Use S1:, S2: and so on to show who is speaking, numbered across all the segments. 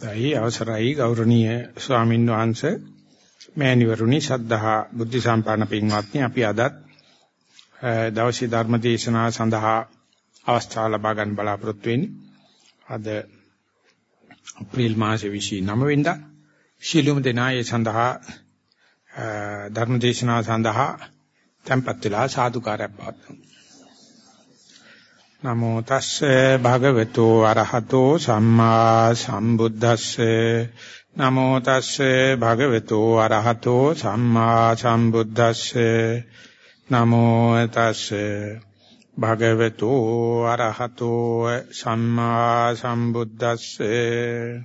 S1: දෛ අවසරයි ගෞරවනීය ස්වාමින් වහන්සේ මෑණිවරුනි සද්ධා බුද්ධ සම්පන්න පින්වත්නි අපි අදත් දවසේ ධර්ම දේශනාව සඳහා අවස්ථාව ලබා ගන්න බලාපොරොත්තු වෙන්නේ. අද අප්‍රේල් මාසයේ 29 වෙනිදා ශිළුම දෙනා ඒ සඳහා ධර්ම දේශනාව සඳහා tempත් වෙලා සාදුකාරයක් පවත්වමු. නමෝ තස්සේ භගවතු අරහතෝ සම්මා සම්බුද්දස්සේ. නමෝ තස්සේ භගවතු අරහතෝ සම්මා සම්බුද්දස්සේ. නමෝ තස්සේ භගවතු අරහතෝ සම්මා සම්බුද්දස්සේ.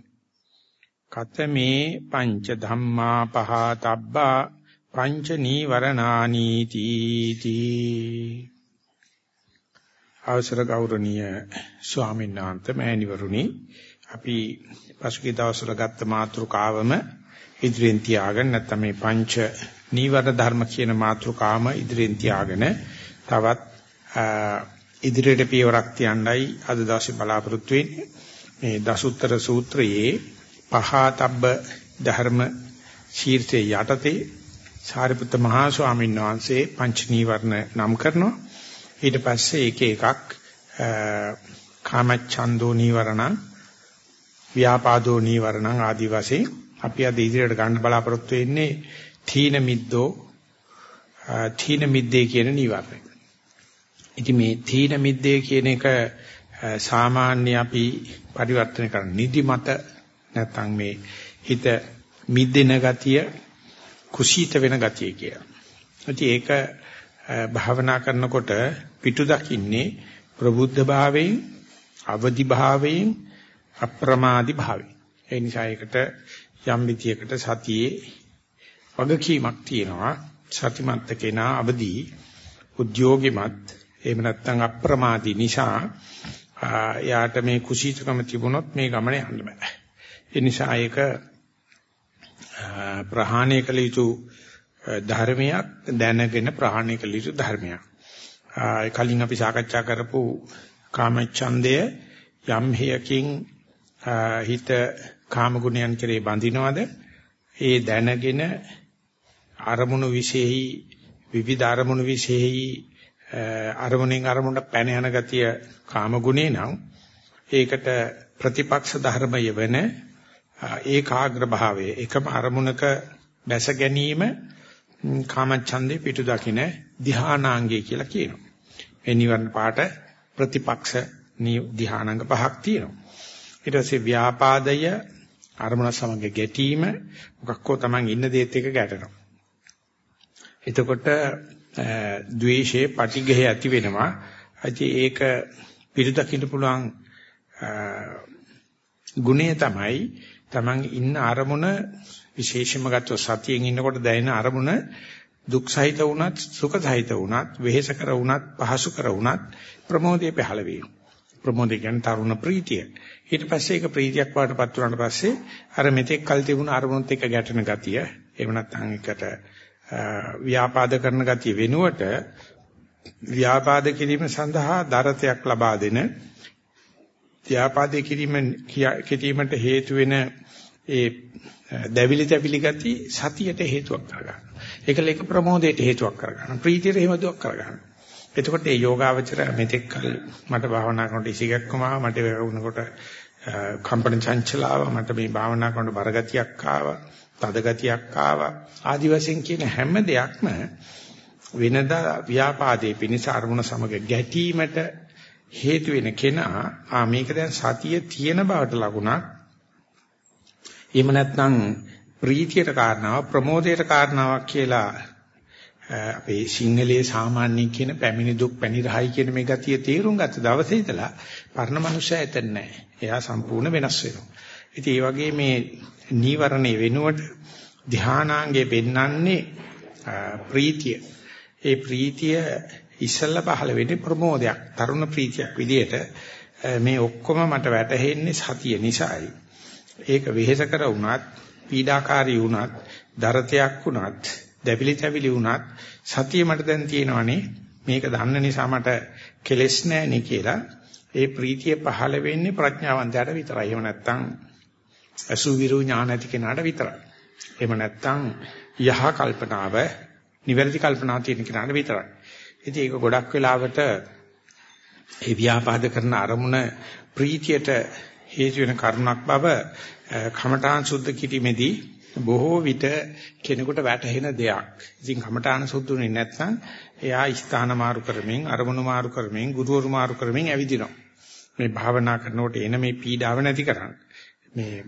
S1: කතමේ පංච ධම්මා පහතබ්බා පංච නීවරණානි තී. අවසර ගෞරවනීය ස්වාමීන් වහන්සේ මෑණිවරුනි. අපි පසුගිය දවස්වල ගත්ත මාතෘකාවම ඉදිරියෙන් තියාගෙන නැත්නම් මේ පංච නීවර ධර්ම කියන මාතෘකාවම ඉදිරියෙන් තියාගෙන තවත් ඉදිරියට පියවරක් තියන්නයි අද දවසේ බලාපොරොත්තු වෙන්නේ. මේ දසුත්තර සූත්‍රයේ පහතබ්බ ධර්ම ශීර්ෂයේ යටතේ සාරිපුත්ත මහා ස්වාමීන් වහන්සේ පංච නීවරණ නම් කරනවා. ඊට පස්සේ එක එකක් කාමච්ඡන්தோ නීවරණ ව්‍යාපාදෝ නීවරණ ආදි වශයෙන් අපි අද ඉදිරියට ගන්න බලාපොරොත්තු වෙන්නේ තීන මිද්දෝ තීන මිද්දේ කියන නීවරණය. ඉතින් මේ තීන මිද්දේ කියන එක සාමාන්‍ය අපි පරිවර්තන කරන නිදිමත නැත්නම් මේ හිත මිදෙන ගතිය කුසීත වෙන ගතිය කියලා. ඉතින් ඒක භාවනා කරනකොට පිටු දකින්නේ ප්‍රබුද්ධ භාවයෙන් අවදි භාවයෙන් අප්‍රමාදි භාවයෙන්. ඒ නිසා ඒකට යම් විදියකට සතියේ වගකීමක් තියෙනවා. සතිමත් කෙනා අවදි උද්‍යෝගිමත් එහෙම නැත්නම් අප්‍රමාදී නිසා යාට මේ කුසීතකම තිබුණොත් මේ ගමන යන්න බෑ. ඒ නිසා ඒක ප්‍රහාණය කළ යුතු ධර්මයක් දැනගෙන ප්‍රහාණය කළ යුතු ධර්මයක්. කලින් අපි සාකච්ඡා කරපු කාමච්ඡන්දය යම් හේයකින් හිත කාම ගුණයන් කෙරේ බඳිනවද ඒ දැනගෙන අරමුණු විශේෂයි විවිධ අරමුණු විශේෂයි අරමුණෙන් අරමුණට පැන යන ගතිය කාම ගුණේ නම් ඒකට ප්‍රතිපක්ෂ ධර්මය වෙන ඒකාග්‍ර භාවය එකම අරමුණක බැස ගැනීම කාමච්ඡන්දේ පිටු දකින්න ධානාංගය කියලා කියනවා. මේ නිවර්ණ පාට ප්‍රතිපක්ෂ ධානාංග පහක් තියෙනවා. ඊට පස්සේ ව්‍යාපාදය අරමුණ සමග ගැටීම මොකක්කෝ Taman ඉන්න දේත් එක ගැටෙනවා. එතකොට ද්වේෂයේ පටිඝය ඇති වෙනවා. අයි ඒක පිටු දකින්න පුළුවන් ගුණය තමයි Taman ඉන්න අරමුණ විශේෂයෙන්ම ගත්තොත් සතියෙන් ඉන්නකොට දැනෙන අරමුණ දුක් සහිත වුණත් සුඛ සහිත වුණත් වෙහෙස කර වුණත් පහසු කර වුණත් ප්‍රමෝදයේ පහළ වීම. ප්‍රමෝදය කියන්නේ තරුණ ප්‍රීතිය. ඊට පස්සේ ඒක ප්‍රීතියක් වඩටපත් වුණාට පස්සේ අර මෙතෙක් කල් තිබුණ අරමුණුත් එක්ක ගැටෙන ගතිය, එහෙම නැත්නම් එකට ව්‍යාපාද කරන ගතිය වෙනුවට ව්‍යාපාද කිරීම සඳහා දරතයක් ලබා දෙන ව්‍යාපාදේ කිරීම කිරීමට හේතු වෙන ඒ දැවිලි තැවිලි ගති සතියට හේතුවක් කරගන්න. ඒකල එක ප්‍රමෝදයට හේතුවක් කරගන්න. ප්‍රීතියට හේතුවක් කරගන්න. එතකොට මේ යෝගාවචර මෙතෙක් කල මට භාවනා කරනකොට ඉසිගක්කම ආවා මට වුණකොට කම්පන චංචලාව මට මේ භාවනා කරනකොට බරගතියක් ආවා තද ගතියක් ආවා ආදි වශයෙන් කියන හැම දෙයක්ම වෙනදා ව්‍යාපාදයේ පිනිස අරමුණ සමග ගැටීමට හේතු වෙන කෙනා ආ මේක දැන් සතිය තියෙන බවට ලකුණක් එහෙම නැත්නම් ප්‍රීතියට කාරණාවක් ප්‍රමෝදයට කාරණාවක් කියලා අපේ සිංහලයේ සාමාන්‍ය කියන පැමිණි දුක් පැනිරහයි කියන මේ ගතිය තේරුම් ගත්ත දවසේ ඉඳලා පරණ මනුස්සයා එතන නැහැ. එයා සම්පූර්ණ වෙනස් වෙනවා. ඉතින් ඒ වගේ මේ නීවරණේ වෙනුවට ධානාංගේ පෙන්වන්නේ ප්‍රීතිය. ඒ ප්‍රීතිය ඉස්සල්ලා පහළ වෙන්නේ ප්‍රමෝදයක්. තරුණ ප්‍රීතියක් විදියට මේ ඔක්කොම මට වැටහෙන්නේ සතිය නිසායි. ඒක වෙහෙස කර වුණත්, පීඩාකාරී වුණත්, දරතයක් වුණත්, දැවිලි තැවිලි වුණත් සතිය මට දැන් තියෙනවනේ. මේක දන්න නිසා මට කෙලෙස් නැහැනේ කියලා. ඒ ප්‍රීතිය පහළ වෙන්නේ ප්‍රඥාවන්තයාට විතරයි. එහෙම නැත්නම් අසුවිරු ඥාන ඇති කෙනාට විතරයි. එහෙම නැත්නම් යහ කල්පනාව, නිවැරදි කල්පනාව තියෙන කෙනාට විතරයි. ඉතින් ඒක ගොඩක් වෙලාවට ඒ ව්‍යාපාද කරන අරමුණ ප්‍රීතියට හේතු වෙන කරුණක් බව කමඨාන් සුද්ධ කිරීමේදී බොහෝ විට කෙනෙකුට වැටහෙන දෙයක්. ඉතින් කමඨාන සුද්ධුනේ නැත්නම් එයා ස්ථාන මාරු කරමින් අරමුණු මාරු කරමින් ගුරුවරු මාරු කරමින් ඇවිදිනවා. මේ භාවනා කරනකොට එන මේ පීඩාව නැති කරන්න. මේ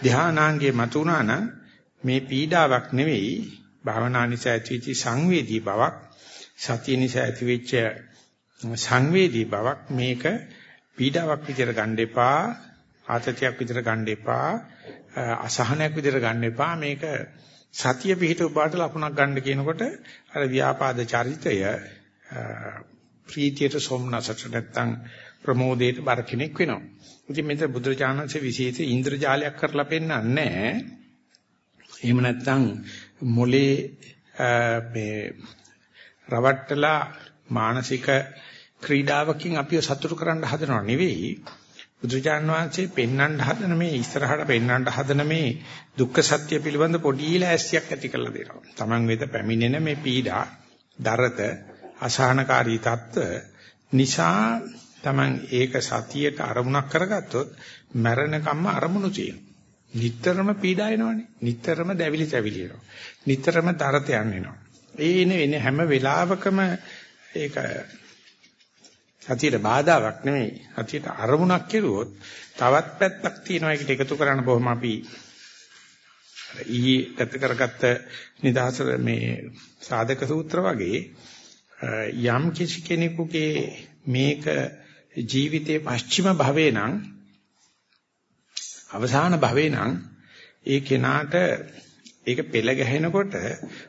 S1: ධානාංගේ මතුණා නම් මේ පීඩාවක් නෙවෙයි භාවනා නිසා ඇතිවෙච්ච සංවේදී බවක් සතිය නිසා ඇතිවෙච්ච සංවේදී බවක් මේක පීඩාවක් විදිහට ගන්න එපා ආතතියක් විදිහට ගන්න එපා අසහනයක් විදිහට ගන්න එපා මේක සතිය පිහිට උපාට ලකුණක් ගන්න කියනකොට අර ව්‍යාපාද චරිතය ප්‍රීතියට සොම්නසට නැත්තම් ප්‍රමෝදයට බර කෙනෙක් වෙනවා. ඉතින් මෙතන බුදුරජාණන්සේ විශේෂ ඉන්ද්‍රජාලයක් කරලා පෙන්නන්නේ නැහැ. එහෙම නැත්තම් මොලේ මේ රවට්ටලා මානසික ක්‍රීඩාවකින් අපිව සතුටු කරන්න හදනව නෙවෙයි බුදුචාන් වහන්සේ පෙන්වන්න හදන මේ ඉස්සරහට පෙන්වන්න හදන මේ දුක්ඛ සත්‍ය පිළිබඳ පොඩි ලෑස්තියක් ඇති කරලා දෙනවා. Taman වෙත පැමිණෙන මේ පීඩා, දරත, අසහනකාරී තත්ත්ව නිසා Taman ඒක සතියට අරමුණක් කරගත්තොත් මරණකම්ම අරමුණු තියෙනවා. නිතරම පීඩා එනවනේ. නිතරම දැවිලි තැවිලි එනවා. නිතරම දරත යන්නේනවා. ඒ එන හැම වෙලාවකම ඒක සතියට බාධාවක් නෙමෙයි. සතියට අරමුණක් කෙරුවොත් තවත් පැත්තක් තියෙනවා. ඒකට එකතු කරන්න බොහොම අපි ඊයේ ගත කරගත්ත නිදහස මේ සාධක සූත්‍ර වගේ යම් කිසි කෙනෙකුගේ මේක ජීවිතයේ පස්චිම භවේ නම් අවසාන භවේ නම් ඒ කෙනාට ඒක පෙළ ගැහෙනකොට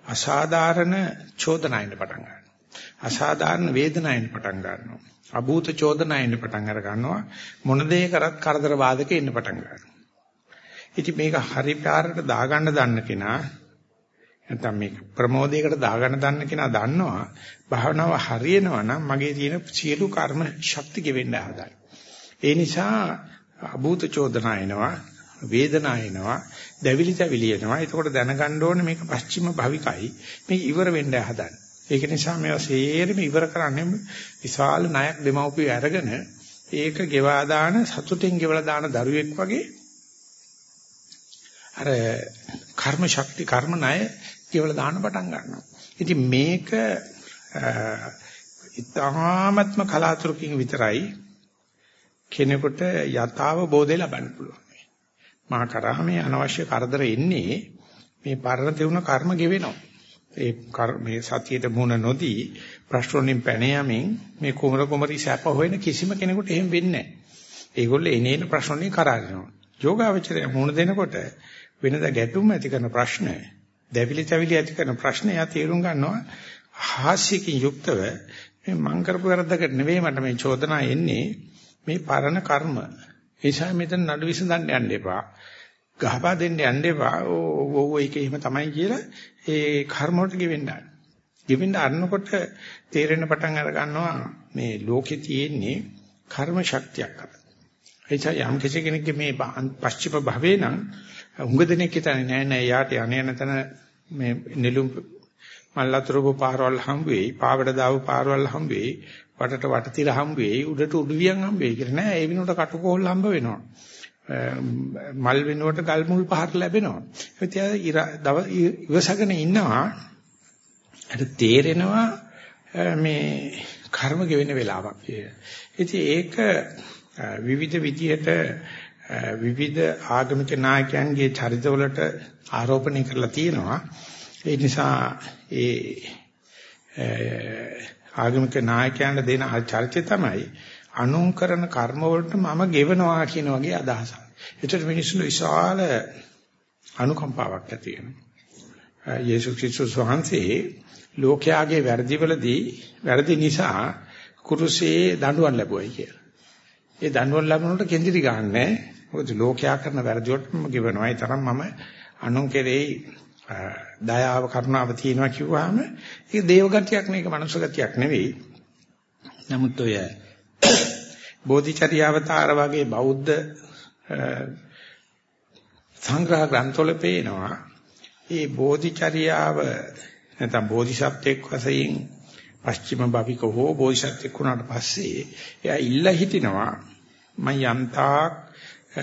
S1: අසාධාරණ චෝදනායින් පටන් ගන්නවා. අසාධාරණ වේදනාවෙන් පටන් ගන්නවා. අභූත චෝදනාවෙන් පටන් අර ගන්නවා. මොන දේ කරත් කරදර බාධක එන්න පටන් ගන්නවා. ඉතින් මේක හරි පාරට දාගන්න දන්න කෙනා නැත්නම් මේක ප්‍රමෝදයකට දාගන්න දන්න කෙනා දන්නවා භාවනාව හරියනවා නම් මගේ තියෙන සියලු කර්ම ශක්ති ගෙවෙන්න හදයි. ඒ නිසා අභූත චෝදනා එනවා වේදනා එනවා දැවිලි තැවිලි එනවා. ඒකෝට දැනගන්න ඕනේ මේක පස්චිම භවිකයි. මේක ඉවර වෙන්න හදන්නේ. ඒක නිසා මේවා සේරම ඉවර කරන්නේ විශාල ණයක් දෙමව්පිය අරගෙන ඒක ගෙවා දාන සතුටින් ගෙවලා දාන දරුවෙක් වගේ අර කර්ම ශක්ති කර්ම ණය ගෙවලා දාන්න පටන් ගන්නවා. ඉතින් මේක ඉතාමත්ම කලාතුරකින් විතරයි කෙනෙකුට යථාව බෝධය ලබන්න පුළුවන්. මා කරා මේ අනවශ්‍ය කරදර එන්නේ මේ පරණ තෙවුන කර්ම ගෙවෙනවා. ඒ මේ සතියට මුණ නොදී ප්‍රශ්න වලින් පැන යමින් මේ කුමර කුමරි සැප හොයන කිසිම කෙනෙකුට එහෙම වෙන්නේ නැහැ. ඒගොල්ලෝ එනේන ප්‍රශ්න වලින් කරාරිනවා. යෝගාවචරය මුණ දෙනකොට වෙනද ගැටුම් ඇති කරන ප්‍රශ්න, දැවිලි තැවිලි ඇති කරන ප්‍රශ්න යා තේරුම් ගන්නවා හාස්‍යකින් යුක්තව මේ මං කරපු වැරද්දකට නෙවෙයි මට මේ චෝදනා එන්නේ මේ පරණ කර්ම. ඒ නිසා මෙතන නඩු විසඳන්න යන්න එපා. ගහපා දෙන්න යන්න එපා. ඕ ඕ ඒක එහෙම තමයි කියලා ඒ කර්ම වලට ගෙවෙන්න ගන්න. ගෙවෙන්න අරනකොට තේරෙන පටන් අර ගන්නවා මේ ලෝකේ තියෙන්නේ කර්ම ශක්තියක් අත. එනිසා යම් කෙනෙක්ගේ මේ පස්චිම භවේ නම් උඟ දෙනෙක් හිතන්නේ නෑ නෑ යාට යන්නේ නැතන මේ නෙළුම් මල්ලතුරුපු පාරවල් හම්බ වෙයි, පාවඩ දාව පාරවල් හම්බ වෙයි, වටට වටතිර හම්බ වෙයි, උඩට උඩුවියන් හම්බ වෙයි කියලා නෑ. ඒ වෙනුවට කටුකොහල් හම්බ වෙනවා. මල් වෙනුවට ගල් මුල් පහර ලැබෙනවා. ඒත් ඉවසගෙන ඉන්නවා. අර තේරෙනවා මේ කර්ම ගෙවෙන වෙලාවක් කියලා. ඉතින් ඒක විවිධ විදියට විවිධ ආගමික නායකයන්ගේ චරිතවලට ආරෝපණය කරලා තියෙනවා. ඒ නිසා ඒ ආගමික නායකයන්ට දෙන චරිතය තමයි අනුන් කරන කර්ම වලට මම ගෙවනවා කියන වගේ අදහසක්. ඒතර මිනිස්සුන්ට විශාල අනුකම්පාවක් ඇති වෙනවා. යේසුස් ක්‍රිස්තුස් වහන්සේ ලෝකයාගේ වැරදිවලදී වැරදි නිසා කුරුසේ දඬුවම් ලැබුවයි කියලා. ඒ දඬුවම් ලැබුණොත් කෙන්දිරි ගන්නෑ. මොකද ලෝකයා කරන වැරදි වලට මම ගෙවනවා. ඒ තරම් මම අනුන් කෙරෙහි දයාව කරුණාව තියෙනවා කිව්වහම ඒක දේව ගතියක් නෙක මනුෂ්‍ය ගතියක් නෙවෙයි. නමුත් ඔය බෝධිචර්යාවතාර වගේ බෞද්ධ සංග්‍රහ ග්‍රන්ථවල පේනවා. ඒ බෝධිචර්යාව නැත්නම් බෝධිසත්වෙක් වශයෙන් පස්චිම භවික හෝ බෝධිසත්වෙක් වුණාට පස්සේ එයා ඉල්ල හිටිනවා මම යම්තාක්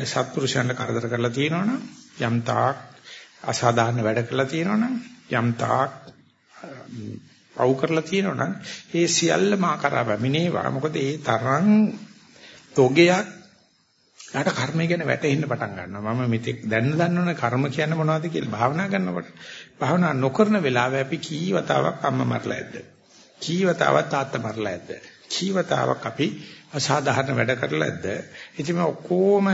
S1: සත්පුරුෂයන්ට කරදර කරලා තියෙනවනම් යම්තාක් අසාධාරණ වැඩ කරලා තියෙනවනම් යම්තාක් පව් කරලා තියෙනවනම් ඒ සියල්ල මා කරා පැමිණේවා මොකද ඒ තරම් තොගයක් යාට කර්මය ගැන වැටෙන්න පටන් ගන්නවා. මම මෙතෙක් දැන්න දන්නවනේ කර්ම කියන්නේ මොනවද කියලා භාවනා කරනකොට. භාවනා නොකරන වෙලාවෙ අපි කී වතාවක් අම්මා මරලා ඇද්ද? කී වතාවක් තාත්තා මරලා ඇද්ද? කී වතාවක් අපි අසාධාරණ වැඩ කරලා ඇද්ද? ඉතින් මේ ඔක්කොම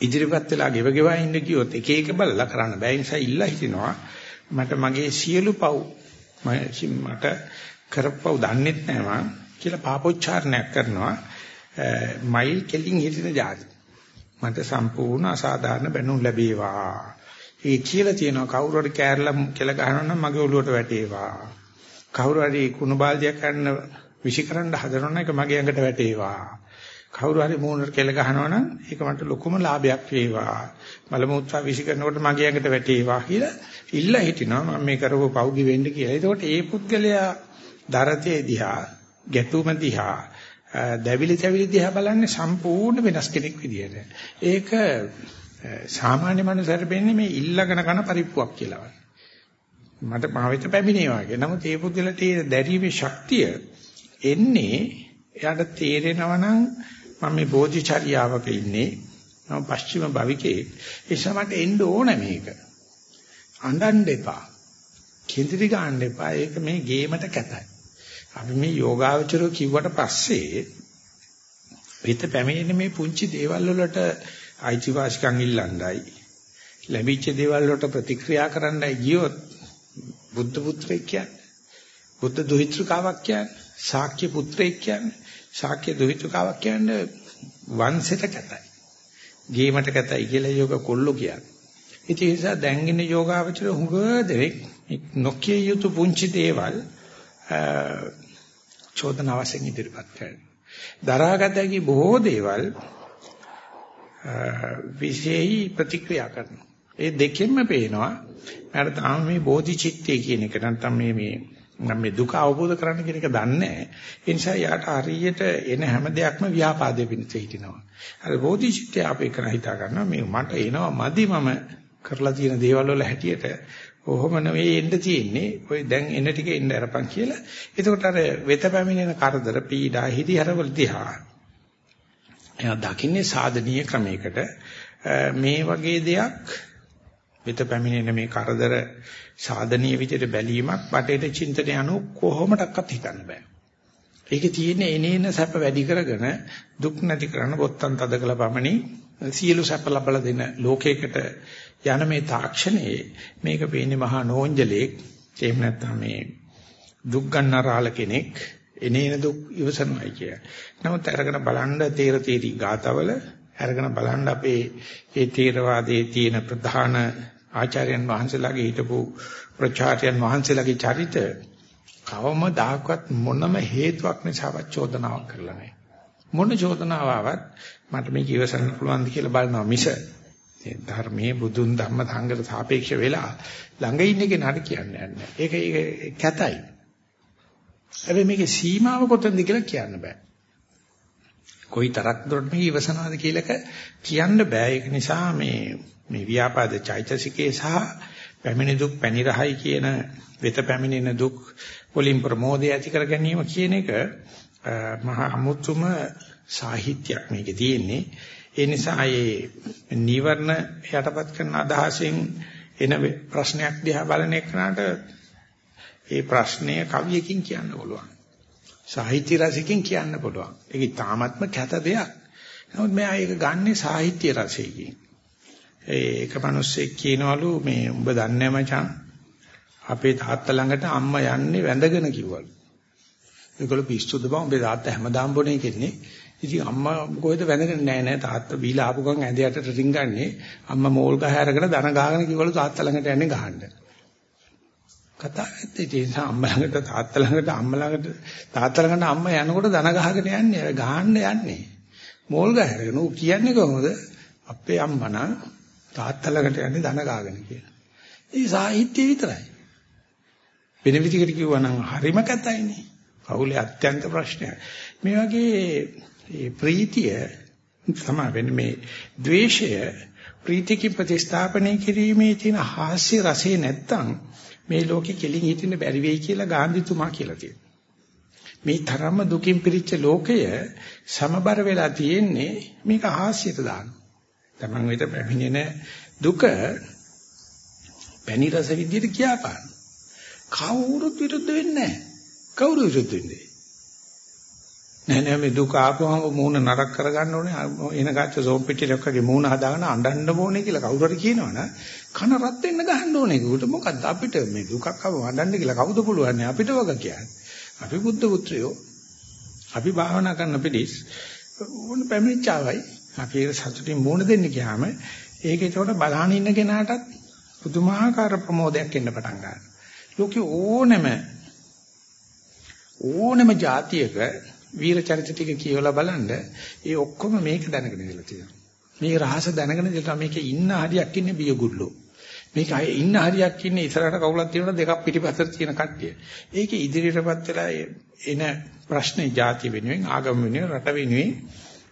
S1: ඉදිරිපත් වෙලා ගෙව ගෙවා ඉන්න කිව්වොත් එක එක බලලා කරන්න බෑ. ඒ නිසා ඉල්ලා හිටිනවා මට මගේ සියලු පව් මට කරපව් දන්නෙත් නෑ මං කියලා පාපොච්චාරණයක් කරනවා. මයිල් කෙලින් හිටින જાති. මට සම්පූර්ණ අසාධාරණ බැනුම් ලැබේවා. ඒ කියලා තියෙනවා කවුරු හරි කෑරලා කෙල ගහනවා නම් මගේ ඔළුවට වැටේවා. කවුරු හරි කුණු බාල්දියක් ගන්න විසිකරන්න හදනවා නම් ඒක මගේ ඇඟට වැටේවා. කවුරු හරි මූණට කෙල ගහනවා නම් ඒක මට ලොකුම ලාභයක් වේවා. මල මුත්‍රා විසිකරනකොට මගේ ඇඟට වැටේවා කියලා ඉල්ල හිටිනවා මම මේ කරපු පව්ගි වෙන්න කියලා. ඒකෝට ඒ පුද්ගලයා දරතේ දිහා, ගැතුම දිහා, දැවිලි තැවිලි දිහා බලන්නේ සම්පූර්ණ වෙනස් කෙනෙක් විදියට. ඒක සාමාන්‍ය මනුස්සයෙක් වෙන්නේ මේ ඉල්ලගෙන කරන පරිප්පුවක් කියලා. මට මාවිත පැමිණේවා කියලා. නමුත් ඒ පුද්ගලට ඒ දැරීමේ ශක්තිය එන්නේ එයාට තේරෙනවා නම් මම මේ බෝධිචර්යාවක ඉන්නේ. මම පස්චිම භවිකේ. ඒ සමට එන්න ඕන මේක. අඬන්න එපා. කෙඳිරි ගන්න එපා. ඒක මේ ගේමට කැතයි. අපි මේ යෝගාවචරෝ කිව්වට පස්සේ පිට පැමිණෙන මේ පුංචි දේවල් වලට අයිතිවාසිකම් ඉල්ලන්නයි ලැබිච්ච දේවල් වලට ප්‍රතික්‍රියා කරන්නයි ගියොත් බුද්ධ පුත්‍රයෙක් කියන්නේ බුද්ධ දුහිතෘකාවක් කියන්නේ ශාක්‍ය පුත්‍රයෙක් කියන්නේ ශාක්‍ය දුහිතෘකාවක් කියන්නේ වංශයට කැතයි ගේමට කැතයි කියලා යෝග කොල්ලෝ කියන්නේ ඉතින් ඒ නිසා දැන් ඉන්න යෝගාවචර හුඟ දෙනෙක් නොකිය යුතු පුංචි දේවල් චෝදනාවසෙන් ඉදිරිපත් කරනවා. දරාගත හැකි බොහෝ දේවල් විශේෂයි ප්‍රතික්‍රියා කරනවා. ඒ දෙකෙන්ම පේනවා මට තාම මේ බෝධිචිත්තය කියන එක නැත්නම් මේ මේ මම මේ දුක අවබෝධ කරගන්න කියන එක දන්නේ නැහැ. ඒ නිසා යාට හරියට එන හැම දෙයක්ම ව්‍යාපාදයේ පිණිස හිටිනවා. අර බෝධිචිත්තය අපේ කරා හිතා ගන්නවා මේ මට එනවා මදි මම කරලා තියෙන දේවල් වල හැටියට කොහොම නෙවෙයි එන්න තියෙන්නේ. ඔය දැන් එන ටික එන්න අරපන් කියලා. එතකොට අර වෙත පැමිණෙන කරදර පීඩා හිරිහරවල දිහා එයා දකින්නේ සාධනීය ක්‍රමයකට මේ වගේ දෙයක් වෙත පැමිණෙන මේ කරදර සාධනීය විදිහට බැලීමක් බටේට චින්තනය අනු කොහොමඩක්වත් හිතන්න බෑ. ඒකේ තියෙන එනේන සැප වැඩි කරගෙන දුක් නැති කරන බොත්තම් තද කළ පමණි සියලු සැප ලබලා දෙන ලෝකයකට යන මේ තාක්ෂණයේ මේක පේන්නේ මහා නෝන්ජලෙක් එහෙම නැත්නම් මේ දුක් ගන්නරාල කෙනෙක් එනේන දුක් ඉවසනවායි කිය. නමුත් අරගෙන බලන්න තේර තේරි ගාතවල අරගෙන බලන්න අපේ ඒ තේරවාදයේ තියෙන ප්‍රධාන ආචාර්යයන් වහන්සේලාගේ හිටපු ප්‍රචාරයන් වහන්සේලාගේ චරිත කවමදාකවත් මොනම හේතුවක් නිසාවත් චෝදනාවක් කරලා නැහැ. මොන චෝදනාවක් මට මේක ඉවසන්න පුළුවන්ද කියලා බලනවා මිස ධර්මයේ බුදුන් ධම්ම සංගත සාපේක්ෂ වෙලා ළඟ ඉන්න කෙනාට කියන්නේ නැහැ. ඒක ඒක කැතයි. හැබැයි මේකේ සීමාව කොතනද කියලා කියන්න බෑ. කොයි තරක් දුරට මේ ඉවසනවාද කියලාක කියන්න බෑ. ඒක නිසා මේ මේ ව්‍යාපාද චෛතසිකේ සහ පැමිණි දුක් පැනිරහයි කියන වෙත පැමිණෙන දුක් වලින් ප්‍රමෝදය ඇති කර ගැනීම කියන එක මහා අමුතුම සාහිත්‍යයක් මේකේ තියෙන්නේ. ඒ නිසා මේ නීවරණ යටපත් කරන අදහසෙන් එන ප්‍රශ්නයක් දිහා බලන එකනට ඒ ප්‍රශ්නය කවියකින් කියන්න පුළුවන්. සාහිත්‍ය රසකින් කියන්න පුළුවන්. ඒක තාමත්ම කැත දෙයක්. නමුත් මම ඒක ගන්නෙ සාහිත්‍ය රසයකින්. ඒක මිනිස්සෙක් කියනවලු මේ උඹ දන්නේ මචං අපේ තාත්තා ළඟට අම්මා යන්නේ වැඳගෙන කිව්වලු. ඒගොල්ලෝ පිස්සුද බං උඹේ තාත්තා හැමදාම බොනේ කියන්නේ ඉතින් අම්මා කොහෙද වැඳගෙන නෑ නෑ තාත්තා බීලා ආපු ගමන් ඇඳ යටට රින්ගන්නේ අම්මා මෝල් ගහ අරගෙන දන ගහගෙන කිව්වලු තාත්තා ළඟට යන්නේ ගහන්න. කතා ඇත්තේ ඒ නිසා අම්මා ළඟට තාත්තා ළඟට අම්මා ළඟට තාත්තා ළඟට අම්මා යනකොට දන ගහගෙන යන්නේ ගහන්න යන්නේ. මෝල් ගහ අරගෙන ඌ කියන්නේ කොහොමද? අපේ අම්මා නම් තාත්තලකට යන්නේ ධන ගාගෙන කියලා. ඒ සාහිත්‍ය විතරයි. වෙන විදිහකට කිව්වා නම් හරිම කැතයිනේ. පවුලේ අත්‍යන්ත ප්‍රශ්නයක්. මේ වගේ මේ ප්‍රීතිය සමා වෙන්නේ මේ ද්වේෂය ප්‍රීතික ප්‍රතිස්ථාපනය කිරීමේ තියෙන හාස්‍ය රසය නැත්තම් මේ ලෝකෙ කෙලින් හිටින්න බැරි වෙයි කියලා ගාන්ධිතුමා කියලා තියෙනවා. මේ තරම්ම දුකින් පිරිච්ච ලෝකය සමබර වෙලා තියෙන්නේ මේක හාස්‍යයට දාන්න. Taman වෙත පැමිණෙන දුක පැණි රස විදියට කියාපාන. කවුරුත් විරුද්ධ වෙන්නේ නැහැ. කවුරු විරුද්ධ වෙන්නේ? නෑ නෑ මේ දුක ආපුවම මූණ නරක කරගන්න ඕනේ. එන ගාච්ච සෝම් පිටිලක් වගේ මූණ හදාගෙන අඬන්න ඕනේ කියලා කවුරු හරි කියනවනේ කන රත් වෙන්න ගහන්න ඕනේ. ඒකට මොකද්ද? අපිට මේ දුකක් ආව අඬන්න කියලා කවුද පුළුවන්? අපිට වග කියන්නේ. අපි බුද්ධ පුත්‍රයෝ. අපි භාවනා කරන පිළිස් ඕන පැමිණිච්චාවයි අපි ඒක සතුටින් මූණ දෙන්න ගියාම ඒක ඒකට බලහන් ඉන්න කෙනාටත් පුදුමාකාර ප්‍රමෝදයක් එන්න පටන් ගන්නවා ලෝකේ ඕනෙම ඕනෙම જાතියක වීර චරිත ටික කියවලා බලන්න ඒ ඔක්කොම මේක දැනගෙන ඉඳලා තියෙනවා. මේ රහස දැනගෙන ඉඳලා මේකේ ඉන්න හරියක් ඉන්නේ බියගුල්ලෝ. මේක ඉන්න හරියක් ඉන්නේ ඉස්සරහට කවුලක් තියෙනවා දෙකක් පිටිපස්සට තියෙන කට්ටිය. ඒකේ ඉදිරියටපත් වෙලා එන ප්‍රශ්නේ ಜಾති වෙනුවෙන් ආගම වෙනුවෙන් රට වෙනුවෙන්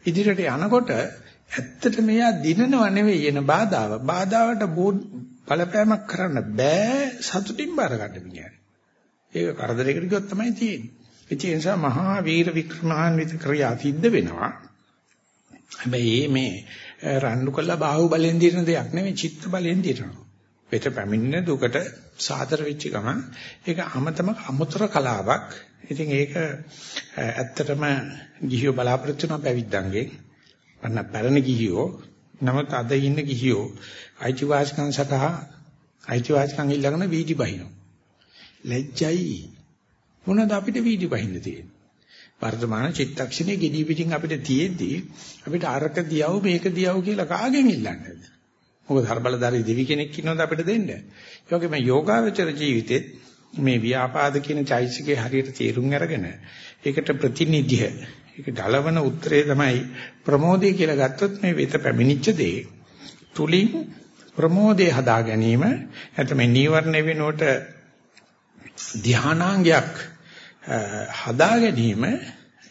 S1: ඉදිරියට යනකොට ඇත්තට මෙයා දිනනව නෙවෙයි එන බාධාව. බාධාවට බලපෑමක් කරන්න බෑ සතුටින් බාර ගන්න මිනිහා. ඒක කරදරයකට ගියොත් තමයි තියෙන්නේ. ඒ නිසා මහා වීර වික්‍රමාන්විත ක්‍රියා සිද්ධ වෙනවා. හැබැයි මේ රණ්ඩු කළා බාහුව බලෙන් දිනන දෙයක් නෙවෙයි චිත්ත බලෙන් දිනනවා. වෙත පැමිණෙන දුකට සාතර වෙච්ච ගමන් ඒක අමතම අමුතර කලාවක්. ඉතින් ඒක ඇත්තටම ගිහියෝ බලාපොරොත්තු වෙන පැවිද්දන්ගේ පන්න පැරණි ගිහියෝ නමුත් අද ඉන්න ගිහියෝ අයිතිවාසිකම් සටහා අයිතිවාසිකම් ඉල්ලගෙන වීදි බහිනවා. ලැජ්ජයි මොනවද අපිට වීඩියෝ බහින්න තියෙන්නේ? වර්තමාන චිත්තක්ෂණයේ gedi පිටින් අපිට තියෙද්දි අපිට අරක දියව මේක දියව කියලා කාගෙන් ඉල්ලන්නේද? මොකද හර්බලදාරි දෙවි කෙනෙක් ඉන්නවද අපිට දෙන්න? ඒ වගේම යෝගාවචර ජීවිතෙත් මේ ව්‍යාපාද කියන චෛසිකේ හරියට තේරුම් අරගෙන ඒකට ප්‍රතිනිධිය ඒක ඩලවන උත්තරේ තමයි ප්‍රමෝදය කියලා ගත්තොත් මේ වෙත පැමිණිච්ච දේ තුලින් ප්‍රමෝදය හදා ගැනීම නැත්නම් නීවරණ වෙනුවට ධානාංගයක් හදා ගැනීම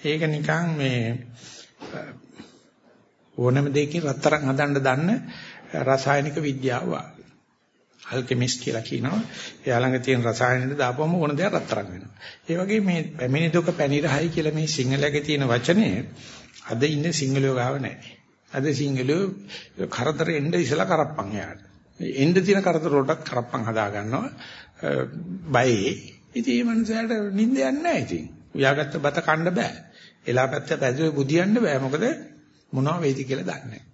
S1: ඒක නිකන් මේ ඕනම දෙයකින් රත්තරන් හදන්න දන්න රසායනික විද්‍යාව අල්කෙමිස්ට් කියලා කියනවා. එයා ළඟ තියෙන රසායනෙට දාපුවම ඕන දෙයක් රත්තරන් වෙනවා. ඒ වගේ මේ පැමිණි දුක පැනිරහයි කියලා මේ සිංහලයේ තියෙන වචනේ අද ඉන්නේ සිංහලෝ ගාව නැහැ. අද සිංහලෝ කරදර එන්න ඉසලා කරප්පන් එයාට. එන්න තියෙන කරදර වලටත් කරප්පන් හදා ගන්නවා. බයේ. ඉතින් මේ මනුස්සයාට නිින්ද යන්නේ නැහැ ඉතින්. උයාගත්ත බත කන්න බෑ. එලාපැත්ත පැදුවේ බුදියන්න බෑ. මොකද මොනවා වේද කියලා දන්නේ නැහැ.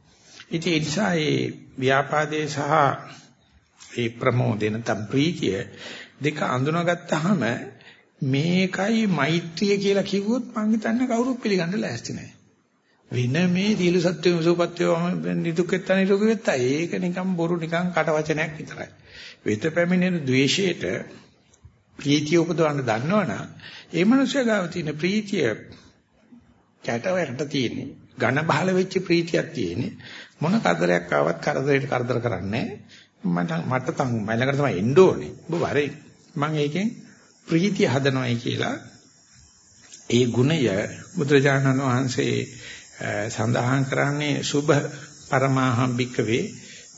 S1: ඉතින් ඒ නිසා මේ ව්‍යාපාදේ සහ ඒ ප්‍රමෝදේ නැත්නම් ප්‍රීතිය දෙක අඳුනගත්තාම මේකයි මෛත්‍රිය කියලා කිව්වොත් මං හිතන්නේ කවුරුත් පිළිගන්න ලෑස්ති නැහැ. වෙන මේ දීලු සත්‍යම සූපත්‍යම නිදුක්කෙත්ත නිරුගෙත්ත ඒක නිකන් බොරු නිකන් කට වචනයක් විතරයි. වෙත පැමිණෙන द्वේෂයට ප්‍රීතිය උපදවන්න දන්නවනම් ඒ මනුස්සයා ගාව තියෙන ප්‍රීතිය කැටවරට තියෙන්නේ ඝන බහල වෙච්ච ප්‍රීතියක් තියෙන්නේ මොන කරදරයක් ආවත් කරදරයට කරදර කරන්නේ මට මට තම මයිලකට තමයි එන්න ඕනේ ඔබ වරේ මම ඒකෙන් ප්‍රීතිය හදනවායි කියලා ඒ ගුණය බුදුරජාණන් වහන්සේ සඳහන් කරන්නේ සුභ පරමාහම් භික්කවේ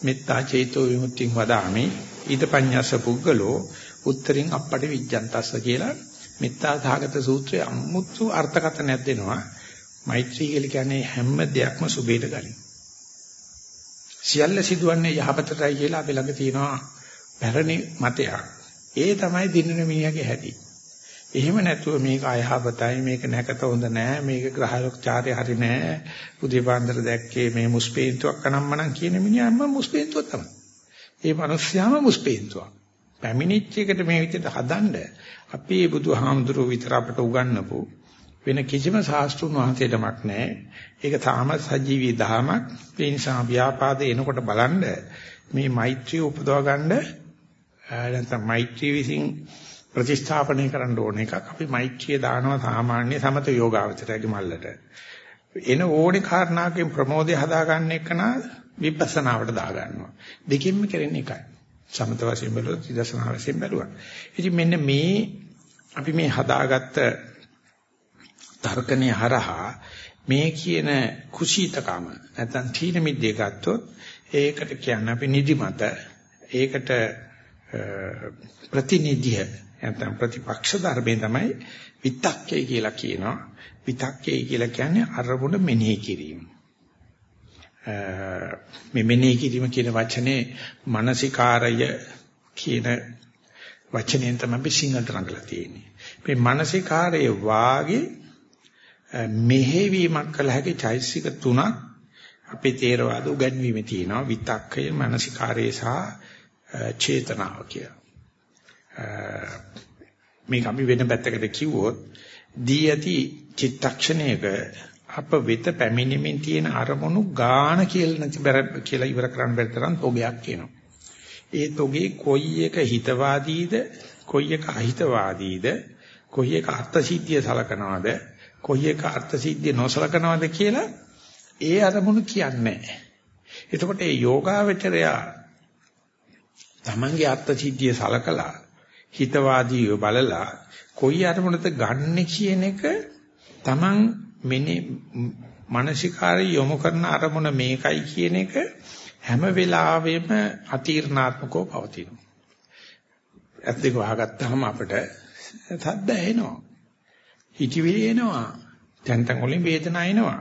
S1: මෙත්තා චේතෝ විමුක්තිං වදාමි ඊත පඤ්ඤස්ස පුද්ගලෝ උත්තරින් අපපටි විජ්ජන්තස්ස කියලා මෙත්තා සාගත සූත්‍රයේ අමුතු අර්ථකථනයක් දෙනවා. මෛත්‍රී කියලා කියන්නේ හැම දෙයක්ම සුබේට ගනි. සියල්ල සිදුවන්නේ යහපතටයි කියලා අපි ළඟ තියෙනවා පැරණි මතයක්. ඒ තමයි දිනන මිනිහගේ හැටි. එහෙම නැතුව මේක අයහපතයි මේක නැකත හොඳ නෑ මේක ග්‍රහලෝකචාරය හරි නෑ උදේ පාන්දර දැක්කේ මේ මුස්පේන්තුවක් අනම්මනම් කියන මිනිහාම මුස්පේන්තුවක් තමයි. ඒ මිනිස්යාම මුස්පේන්තුවක්. පැමිණිච්ච එකට මේ විදිහට හදන්න අපි මේ බුදුහාමුදුරුවෝ විතර අපට උගන්වපු වෙන කිසිම ශාස්ත්‍රුන් වහන්සේටමක් නැහැ. ඒක තාම සජීවී දහමක්. ඒ නිසා ව්‍යාපාදේ එනකොට බලන්න මේ මෛත්‍රිය උපදවා ගන්න නැත්නම් මෛත්‍රිය විසින් ප්‍රතිස්ථාපනය කරන්න ඕන එකක්. අපි මෛත්‍රිය දානවා සාමාන්‍ය සමත යෝගාවචරයේ මල්ලට. එන ඕනේ කාරණාවකින් ප්‍රමෝදය හදා ගන්න එක නා විපස්සනාවට දා ගන්නවා. දෙකෙන්ම කරන්නේ එකයි. සමත වශයෙන් බැලුවොත් විදර්ශනා වශයෙන් බැලුවා. ඉතින් මෙන්න මේ අපි මේ හදාගත්ත තර්කණේ හරහා මේ කියන කුසීතකම නැත්නම් තීන මිද්දේ ගත්තොත් ඒකට කියන්නේ අපි නිදිමත ඒකට ප්‍රතිනිධිය නැත්නම් ප්‍රතිපක්ෂ ධර්මයෙන් තමයි විතක්කේ කියලා කියනවා. විතක්කේ කියලා කියන්නේ අරමුණ මෙනෙහි කිරීම. මේ මෙනෙහි කිරීම කියන වචනේ මානසිකාරය කියන වචනයෙන් තමයි අපි සිංහලට රඟලා තියෙන්නේ. මේ මානසිකාරය වාගේ මෙහෙවීමක් කළ හැකි චෛසික තුනක් අපේ තේරවාද උගන්වීමේ තියෙනවා විතක්කය මානසිකාරය සහ චේතනාව කියලා. මේක අපි වෙන පැත්තකට කිව්වොත් දී ඇති චිත්තක්ෂණයක අප වෙත පැමිණෙමින් තියෙන අරමුණු ගාන කියලා නැති කියලා ඉවර කරන්න බැරි තරම් තොගයක් කියනවා. ඒ තොගේ කොයි එක හිතවාදීද කොයි එක අහිතවාදීද කොයි එක අර්ථසිද්ධිය සලකනවාද කොයි එක අර්ථසිද්ධිය නොසලකනවාද කියලා ඒ අරමුණු කියන්නේ නැහැ. එතකොට මේ යෝගාවචරයා තමන්ගේ අර්ථසිද්ධිය සලකලා හිතවාදීව බලලා කොයි අරමුණද ගන්න කියන එක තමන් මෙනේ මානසිකාරය යොමු කරන අරමුණ මේකයි කියන එක හැම වෙලාවෙම අතීර්ණාත්මකව පවතිනවා. ඇත්ත දෙක වහගත්තාම අපිට සද්ද ඇහෙනවා. හිතවිලි එනවා. තැන් තැන් වලින් වේදනා එනවා.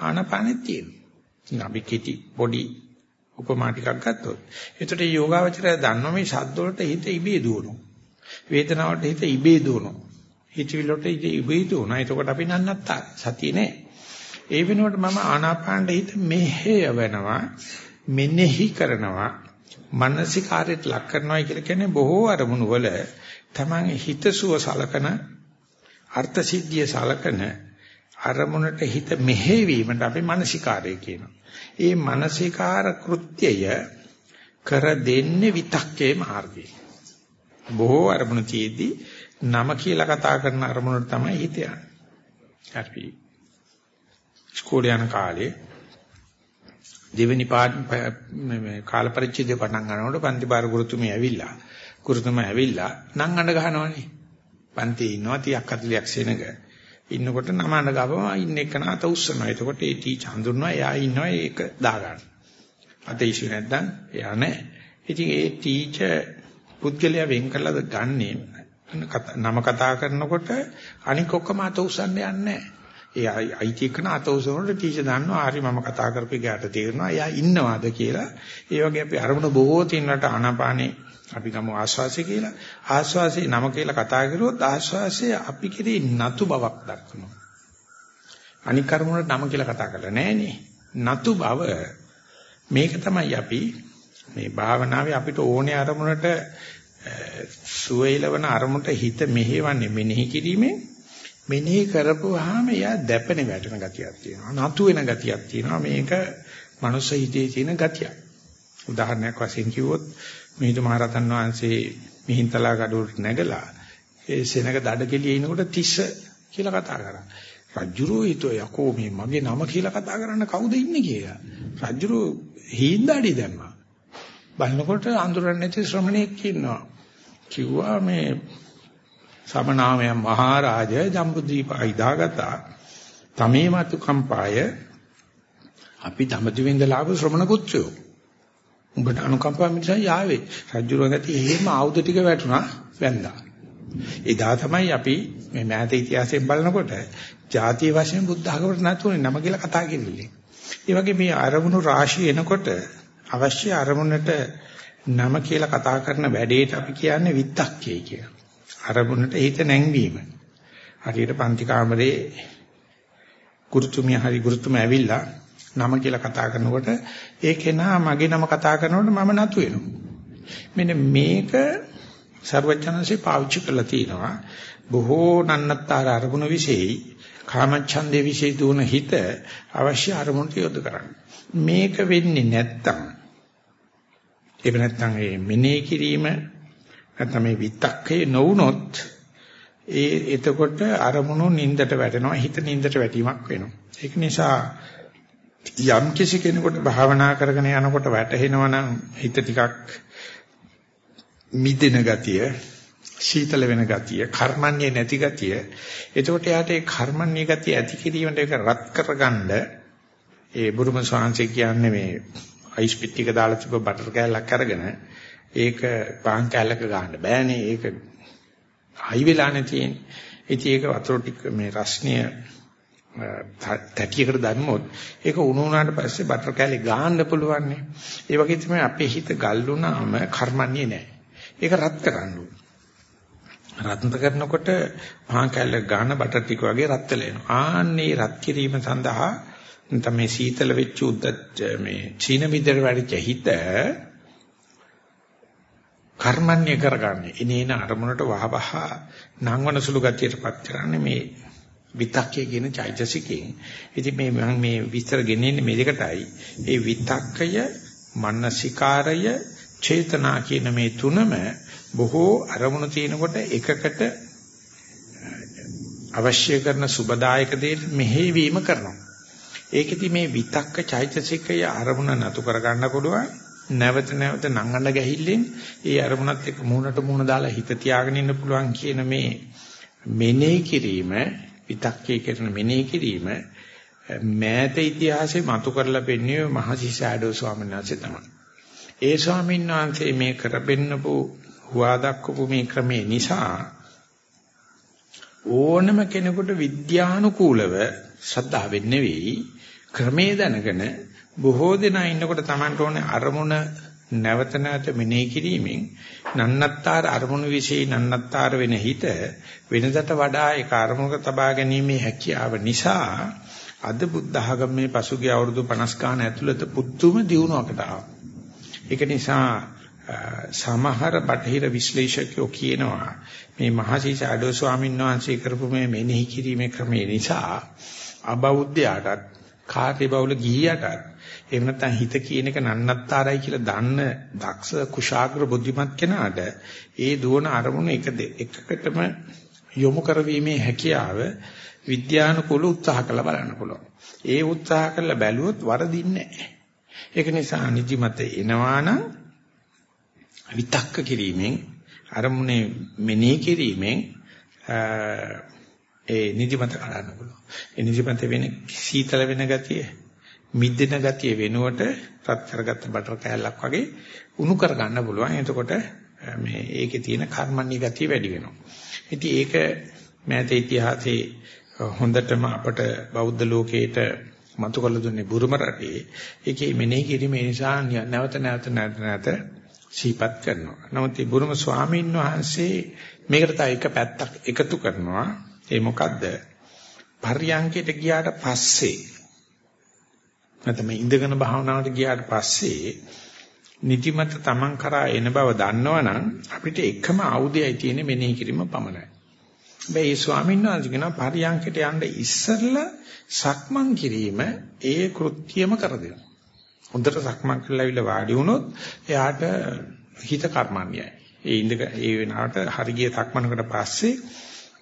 S1: ආනපානෙත් තියෙනවා. අපි කිටි පොඩි උපමා ටිකක් ගත්තොත්. එතකොට මේ යෝගාවචරය දන්නවා මේ ශබ්ද වලට හිත ඉබේ දුවනවා. වේදනාවට හිත ඉබේ දුවනවා. හිතවිලි වලට හිත ඉබේ දුවනවා. එතකොට අපි නන්නත්තා සතිය නෑ. ඒ වෙනුවට මම ආනාපානට හිත මෙහෙයවනවා. මෙනෙහි කරනවා. මානසිකාරයට ලක් කරනවා කියලා කියන්නේ බොහෝ අරමුණු වල තමන් හිතසුව සලකන අර්ථ සිද්ධිය සලකන අරමුණට හිත මෙහෙවීමට අපි මානසිකාරය කියනවා. ඒ මානසිකාර කෘත්‍යය කර දෙන්නේ විතක්කේ මාර්ගය. බොහෝ අරමුණු තියේදී නම කියලා කතා කරන අරමුණට තමයි හිත යන්නේ. අපි ඉස්කෝලේ යන කාලේ දෙවෙනි පාඩ මේ කාල පරිච්ඡේදය පටන් ගන්නකොට පන්ති පාර ගුරුතුමිය ඇවිල්ලා ගුරුතුමා ඇවිල්ලා නම් අඬ ගහනවනේ. පන්තියේ ඉන්නවා 30ක් 40ක් සෙනඟ. ඉන්නකොට නමන ගාවම ඉන්න එක නාත උස්සනවා. එතකොට ඒ ටීචර් හඳුන්වනවා එයා ඉන්නවා ඒක දාගන්න. අතේ ඉෂු නැත්නම් එයා නැහැ. ඉතින් ඒ ටීචර් පුද්ගලයා වෙන් කළාද ගන්නෙ නම කතා කරනකොට අනික ඔක්කොම අත උස්සන්න යන්නේ නැහැ. ඒ අයිති එකන අත උස්සනකොට ටීචර් දන්නවා හරි මම කතා කරපු එකට තේරෙනවා එයා ඉන්නවාද කියලා. ඒ වගේ අපි අරමුණ බොහෝ තින්නට ආනාපානේ අපි ගමු ආස්වාසය කියලා. ආස්වාසයේ නම කියලා කතා කරුවොත් ආස්වාසයේ අපි කෙරේ නතු බවක් දක්වනවා. අනික් කර්මවලට නම කියලා කතා කරලා නැහනේ. නතු බව මේක තමයි අපි මේ භාවනාවේ අපිට ඕනේ අරමුණට සුවේලවන අරමුණට හිත මෙහෙවන්නේ මෙනෙහි කිරීමෙන් මෙනෙහි කරපුවාම එයා දැපෙන වැටෙන ගතියක් තියෙනවා. නතු වෙන ගතියක් තියෙනවා. මේක මනුස්ස හිතේ තියෙන ගතියක්. උදාහරණයක් වශයෙන් කිව්වොත් මිහිඳු මහරහතන් වහන්සේ මිහින්තලා ගඩොලට නැගලා ඒ සෙනඟ දඩකෙලියේ ඉනකොට තිස්ස කියලා කතා කරා. රජුරෝ හිතුව යකෝ මේ මගේ නම කියලා කතා කරන්න කවුද ඉන්නේ කියලා. රජුරෝ හීන්දාඩි දැම්මා. බලනකොට අඳුරන්නේ නැති ශ්‍රමණෙක් ඉන්නවා. කිව්වා මේ සමනාමය මහරජ ජම්බුද්වීපයි දාගතා. තමේ මතු කම්පාය අපි දඹදිවෙන්ද ලාභ ශ්‍රමණ පුත්‍රයෝ. උඹට අනුකම්පාව නිසා යාවේ. රජුරෝ ගැති එහෙම ආයුධ ටික වැටුණා වැන්දා. එදා තමයි අපි මේ මෑත ඉතිහාසයෙන් බලනකොට ජාතිය වශයෙන් බුද්ධ ධර්මයට නැතුනේ නම කියලා කතා කරන්නේ. ඒ වගේ මේ අරමුණු රාශිය එනකොට අවශ්‍ය අරමුණට නම කියලා කතා කරන වැඩේට අපි කියන්නේ විත්තක්කේ කියලා. අරමුණට හිත නැංවීම. හරියට පන්ති කාමරේ ගුරුතුමිය හරි ගුරුතුම ඇවිල්ලා නම කියලා කතා කරනකොට ඒ කෙනා මගේ නම කතා කරනකොට මම නතු වෙනවා. මෙන්න මේක ਸਰවඥාන්සේ පාවිච්චි කරලා තිනවා. බොහෝ නන්නත්තර අරමුණ විශේෂයි කාමච්ඡන්දේ විශේෂ දුන හිත අවශ්‍ය අරමුණට යොද කරන්න. මේක වෙන්නේ නැත්තම් එහෙම නැත්තම් මේ මෙනෙහි කිරීම නැත්නම් මේ විතක්කේ නොවුනොත් ඒ එතකොට අරමුණු නින්දට වැටෙනවා හිත නින්දට වැටීමක් වෙනවා. ඒක නිසා යම් කිසි කෙනෙකුට භාවනා කරගෙන යනකොට වැටහෙනවා නම් හිත ටිකක් මිදෙන ගතිය, සීතල වෙන ගතිය, කර්මන්නේ නැති ගතිය. එතකොට යාට ඒ කර්මන්නේ ගතිය ඇති කිරීමට ඒක රත් කරගන්න ඒ බුරුම ස්වාංශය කියන්නේ මේ අයිස් පිටික දාලා තිබ්බ බටර් කෑල්ලක් අරගෙන ඒක පාන් කෑල්ලක ගන්න බෑනේ. ඒක හයි වෙලානේ තියෙන්නේ. ඉතින් ඒක වතුර ටික මේ රස්නිය තැටියකට දැම්මොත් ඒක උණු වුණාට පස්සේ බටර් කෑලි ගාන්න පුළුවන් නේ. ඒ වගේ තමයි අපේ හිත ගල් වුණාම කර්මන්නේ නැහැ. ඒක රත් කරන්න ඕනේ. රත්න කරනකොට පහන් කැල්ල ගන්න බටර් ටික වගේ රත් වෙලා එනවා. ආන්නේ රත් කිරීම සඳහා නැත්නම් මේ සීතල වෙච්ච උද්දත් මේ චීන මිදර වැඩිච්ච හිත කර්මන්නේ කරගන්නේ. ඉනේන අරමුණට වහවහ නංවන සුළු ගතියටපත් කරන්නේ මේ විතක්කය කියන චෛතසිකයෙන්. ඉතින් මේ මම මේ විස්තර ගෙනෙන්නේ මේ දෙකටයි. ඒ විතක්කය, මනසිකාරය, චේතනා කියන මේ තුනම බොහෝ අරමුණු තියෙනකොට එකකට අවශ්‍ය කරන සුබදායක දෙයට මෙහෙවීම කරනවා. ඒකෙදි මේ විතක්ක චෛතසිකය අරමුණ නතු කර ගන්න පුළුවන්. නැවත නැවත නංගන්න ගැහිල්ලෙන් ඒ අරමුණත් එක්ක මුහුණට මුහුණ දාලා හිත තියාගෙන ඉන්න පුළුවන් කියන මේ මෙනෙහි කිරීම විතක්කේ කරන මෙනෙහි කිරීම මෑත ඉතිහාසයේ මතු කරලා පෙන්වන්නේ මහසි ෂැඩෝ ස්වාමීන් වහන්සේ තමයි. ඒ ස්වාමීන් වහන්සේ මේ කරපෙන්නපු හුවා දක්වපු මේ ක්‍රමේ නිසා ඕනම කෙනෙකුට විද්‍යානුකූලව ශ්‍රද්ධාවෙන් නෙවෙයි ක්‍රමේ දැනගෙන බොහෝ දෙනා ඉන්නකොට Tamanට ඕනේ අරමුණ නැවත නැවත මෙනෙහි කිරීමෙන් නන්නත්තර අරමුණු વિશે නන්නත්තර වෙන හිත වෙනදට වඩා ඒ කර්මක තබා ගැනීමේ හැකියාව නිසා අද බුද්ධ ආගමේ පසුගිය අවුරුදු 50 ගාන ඇතුළත පුදුම දියුණුවකට ආවා. ඒක නිසා සමහර බටහිර විශ්ලේෂකයෝ කියනවා මේ මහසි සාඩෝ ස්වාමීන් වහන්සේ කරපු මේ මෙනෙහි කිරීමේ ක්‍රමය නිසා අබෞද්ධයාටත් කාර්ය බහුල ගිහියටත් එහෙම නැත්නම් හිත කියන එක නන්නත්තරයි කියලා දන්න දක්ෂ කුශාග්‍ර බුද්ධිමත් කෙනාට ඒ දුවන අරමුණ එක එකකටම යොමු කරවීමේ හැකියාව විද්‍යානුකූල උත්සාහ කරලා බලන්න පුළුවන්. ඒ උත්සාහ කරලා බැලුවොත් වරදින්නේ නැහැ. ඒක නිසා නිදිමත එනවා නම් විතක්ක කිරීමෙන් අරමුණේ මෙනෙහි කිරීමෙන් ඒ නිදිමත කඩන්න පුළුවන්. ඒ නිදිමත වෙන සීතල වෙන ගතිය මිදෙන ගතිය වෙනුවට රත් කරගත්ත බටර් කෑල්ලක් වගේ උණු කරගන්න පුළුවන්. එතකොට මේ ඒකේ තියෙන කර්මන්නේ ගතිය වැඩි වෙනවා. ඉතින් ඒක මෑත ඉතිහාසයේ හොඳටම අපට බෞද්ධ ලෝකයේට මතු කළ දුන්නේ බුරුම රටේ. ඒකේ මෙනෙහි කිරීම නිසා නැවත නැවත නැවත නැවත සිහිපත් කරනවා. නමුත් මේ බුරුම ස්වාමීන් වහන්සේ මේකට තව එක පැත්තක් එකතු කරනවා. ඒ මොකද්ද? පර්යංකයට ගියාට පස්සේ නැත්නම් ඉඳගෙන භාවනාවට ගියාට පස්සේ නිදිමත Taman කරා එන බව දන්නවනම් අපිට එකම ආයුධයයි තියෙන්නේ මෙනෙහි කිරීම පමණයි. හැබැයි මේ ස්වාමීන් වහන්සේ කියනවා පරියන්කට යන්න ඉස්සෙල්ලා සක්මන් කිරීම ඒ කෘත්‍යම කර දෙනවා. හොඳට සක්මන් කරලා ඉවිල වාඩි වුණොත් එයාට හිත කර්මන්නේයි. ඒ ඉඳ ඒ වෙනාට හරිය සක්මනකට පස්සේ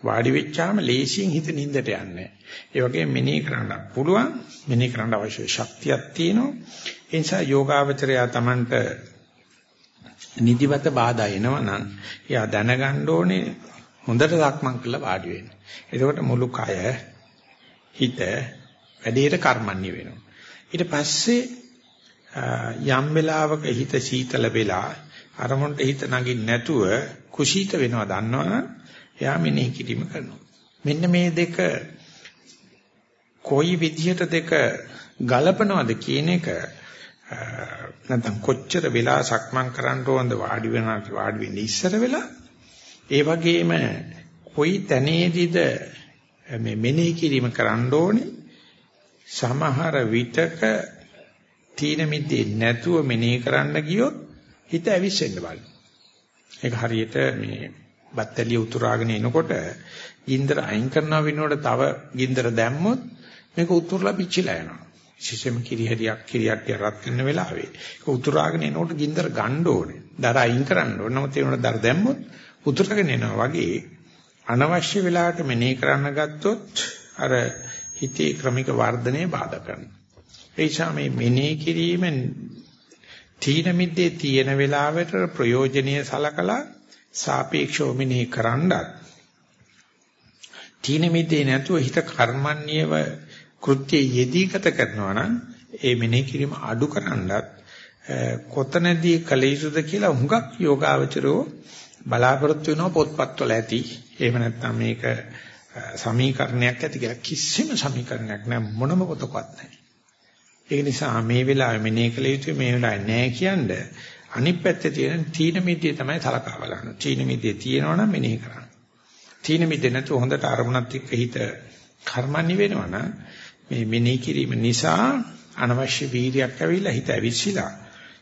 S1: වාඩි වෙච්චාම ලේසියෙන් හිත නින්දට යන්නේ. ඒ වගේ මෙනෙහි කරන්න පුළුවන්. මෙනෙහි කරන්න අවශ්‍ය ශක්තියක් තියෙනවා. ඒ නිසා යෝගාවචරයා Tamanට නිදිමත බාධා එනවනම් එයා දැනගන්න ඕනේ හොඳට සක්මන් කරලා වාඩි වෙන්න. එතකොට මුළු කය හිත වැඩේට කර්මන්නේ වෙනවා. ඊට පස්සේ යම් වෙලාවක හිත සීතල වෙලා අරමුණට හිත නගින්න නැතුව කුසීත වෙනවා දන්නවනම් එයා මෙනෙහි කිරීම කරනවා. මෙන්න මේ දෙක කොයි විදිහට දෙක ගලපනවද කියන එක නැත්නම් කොච්චර වෙලා සක්මන් කරන්න ඕනද වාඩි වෙනවා වාඩි වෙන්නේ ඉස්සර වෙලා ඒ වගේම කොයි තැනේදීද මේ මෙනෙහි කිරීම කරන්න ඕනේ සමහර විටක තීන මිද්දේ නැතුව මෙනෙහි කරන්න ගියොත් හිත ඇවිස්සෙන්න බලන. ඒක හරියට මේ බත්තලිය උතුරාගෙන එනකොට ගින්දර අයින් කරනවා වෙනකොට තව ගින්දර දැම්මොත් මේක උතුරලා පිච්චිලා යනවා. විශේෂයෙන්ම කිරිහැරියක් කිරියට්ටිය රත් කරන වෙලාවේ ඒක උතුරාගෙන එනකොට ගින්දර ගන්න ඕනේ. දර අයින් කරන්න ඕනේ. නමුත් ඒ වුණා දර දැම්මොත් උතුරගෙන එනවා වගේ අනවශ්‍ය වෙලාවට මෙනෙහි කරන්න ගත්තොත් අර හිතේ ක්‍රමික වර්ධනය බාධා කරනවා. ඒ නිසා මේ මෙනෙහි කිරීම තීන මිද්දේ තියෙන වෙලාවට ප්‍රයෝජනීය සලකලා සාපේක්ෂව මෙනෙහි කරන්නත් තීන මිද්දේ නැතුව හිත කර්මන්නේව කෘත්‍ය යෙදී ගත කරනවා නම් ඒ මෙනෙහි කිරීම අඩු කරන්නත් කොතනදී කල යුතුද කියලා හුඟක් යෝගාවචරෝ බලාපොරොත්තු වෙනවා පොත්පත්වල ඇති. එහෙම නැත්නම් මේක සමීකරණයක් ඇති කියලා කිසිම සමීකරණයක් නෑ මොනම පොතකවත් නෑ. ඒක නිසා මේ වෙලාවේ මෙනේ කළ යුතු මේ වෙලාවේ නෑ කියන්නේ අනිත් පැත්තේ තියෙන තීන මිද්දේ තමයි සලකා බලන්න. තීන මිද්දේ තියෙනවනම් මෙනෙහි කරන්න. තීන මිද්දේ නැතුව හොඳට අරමුණත් එක්ක හිත කර්මන්නේ වෙනවනම් මේ මෙනෙහි කිරීම නිසා අනවශ්‍ය වීර්යයක් ඇවිල්ලා හිත ඇවිස්සීලා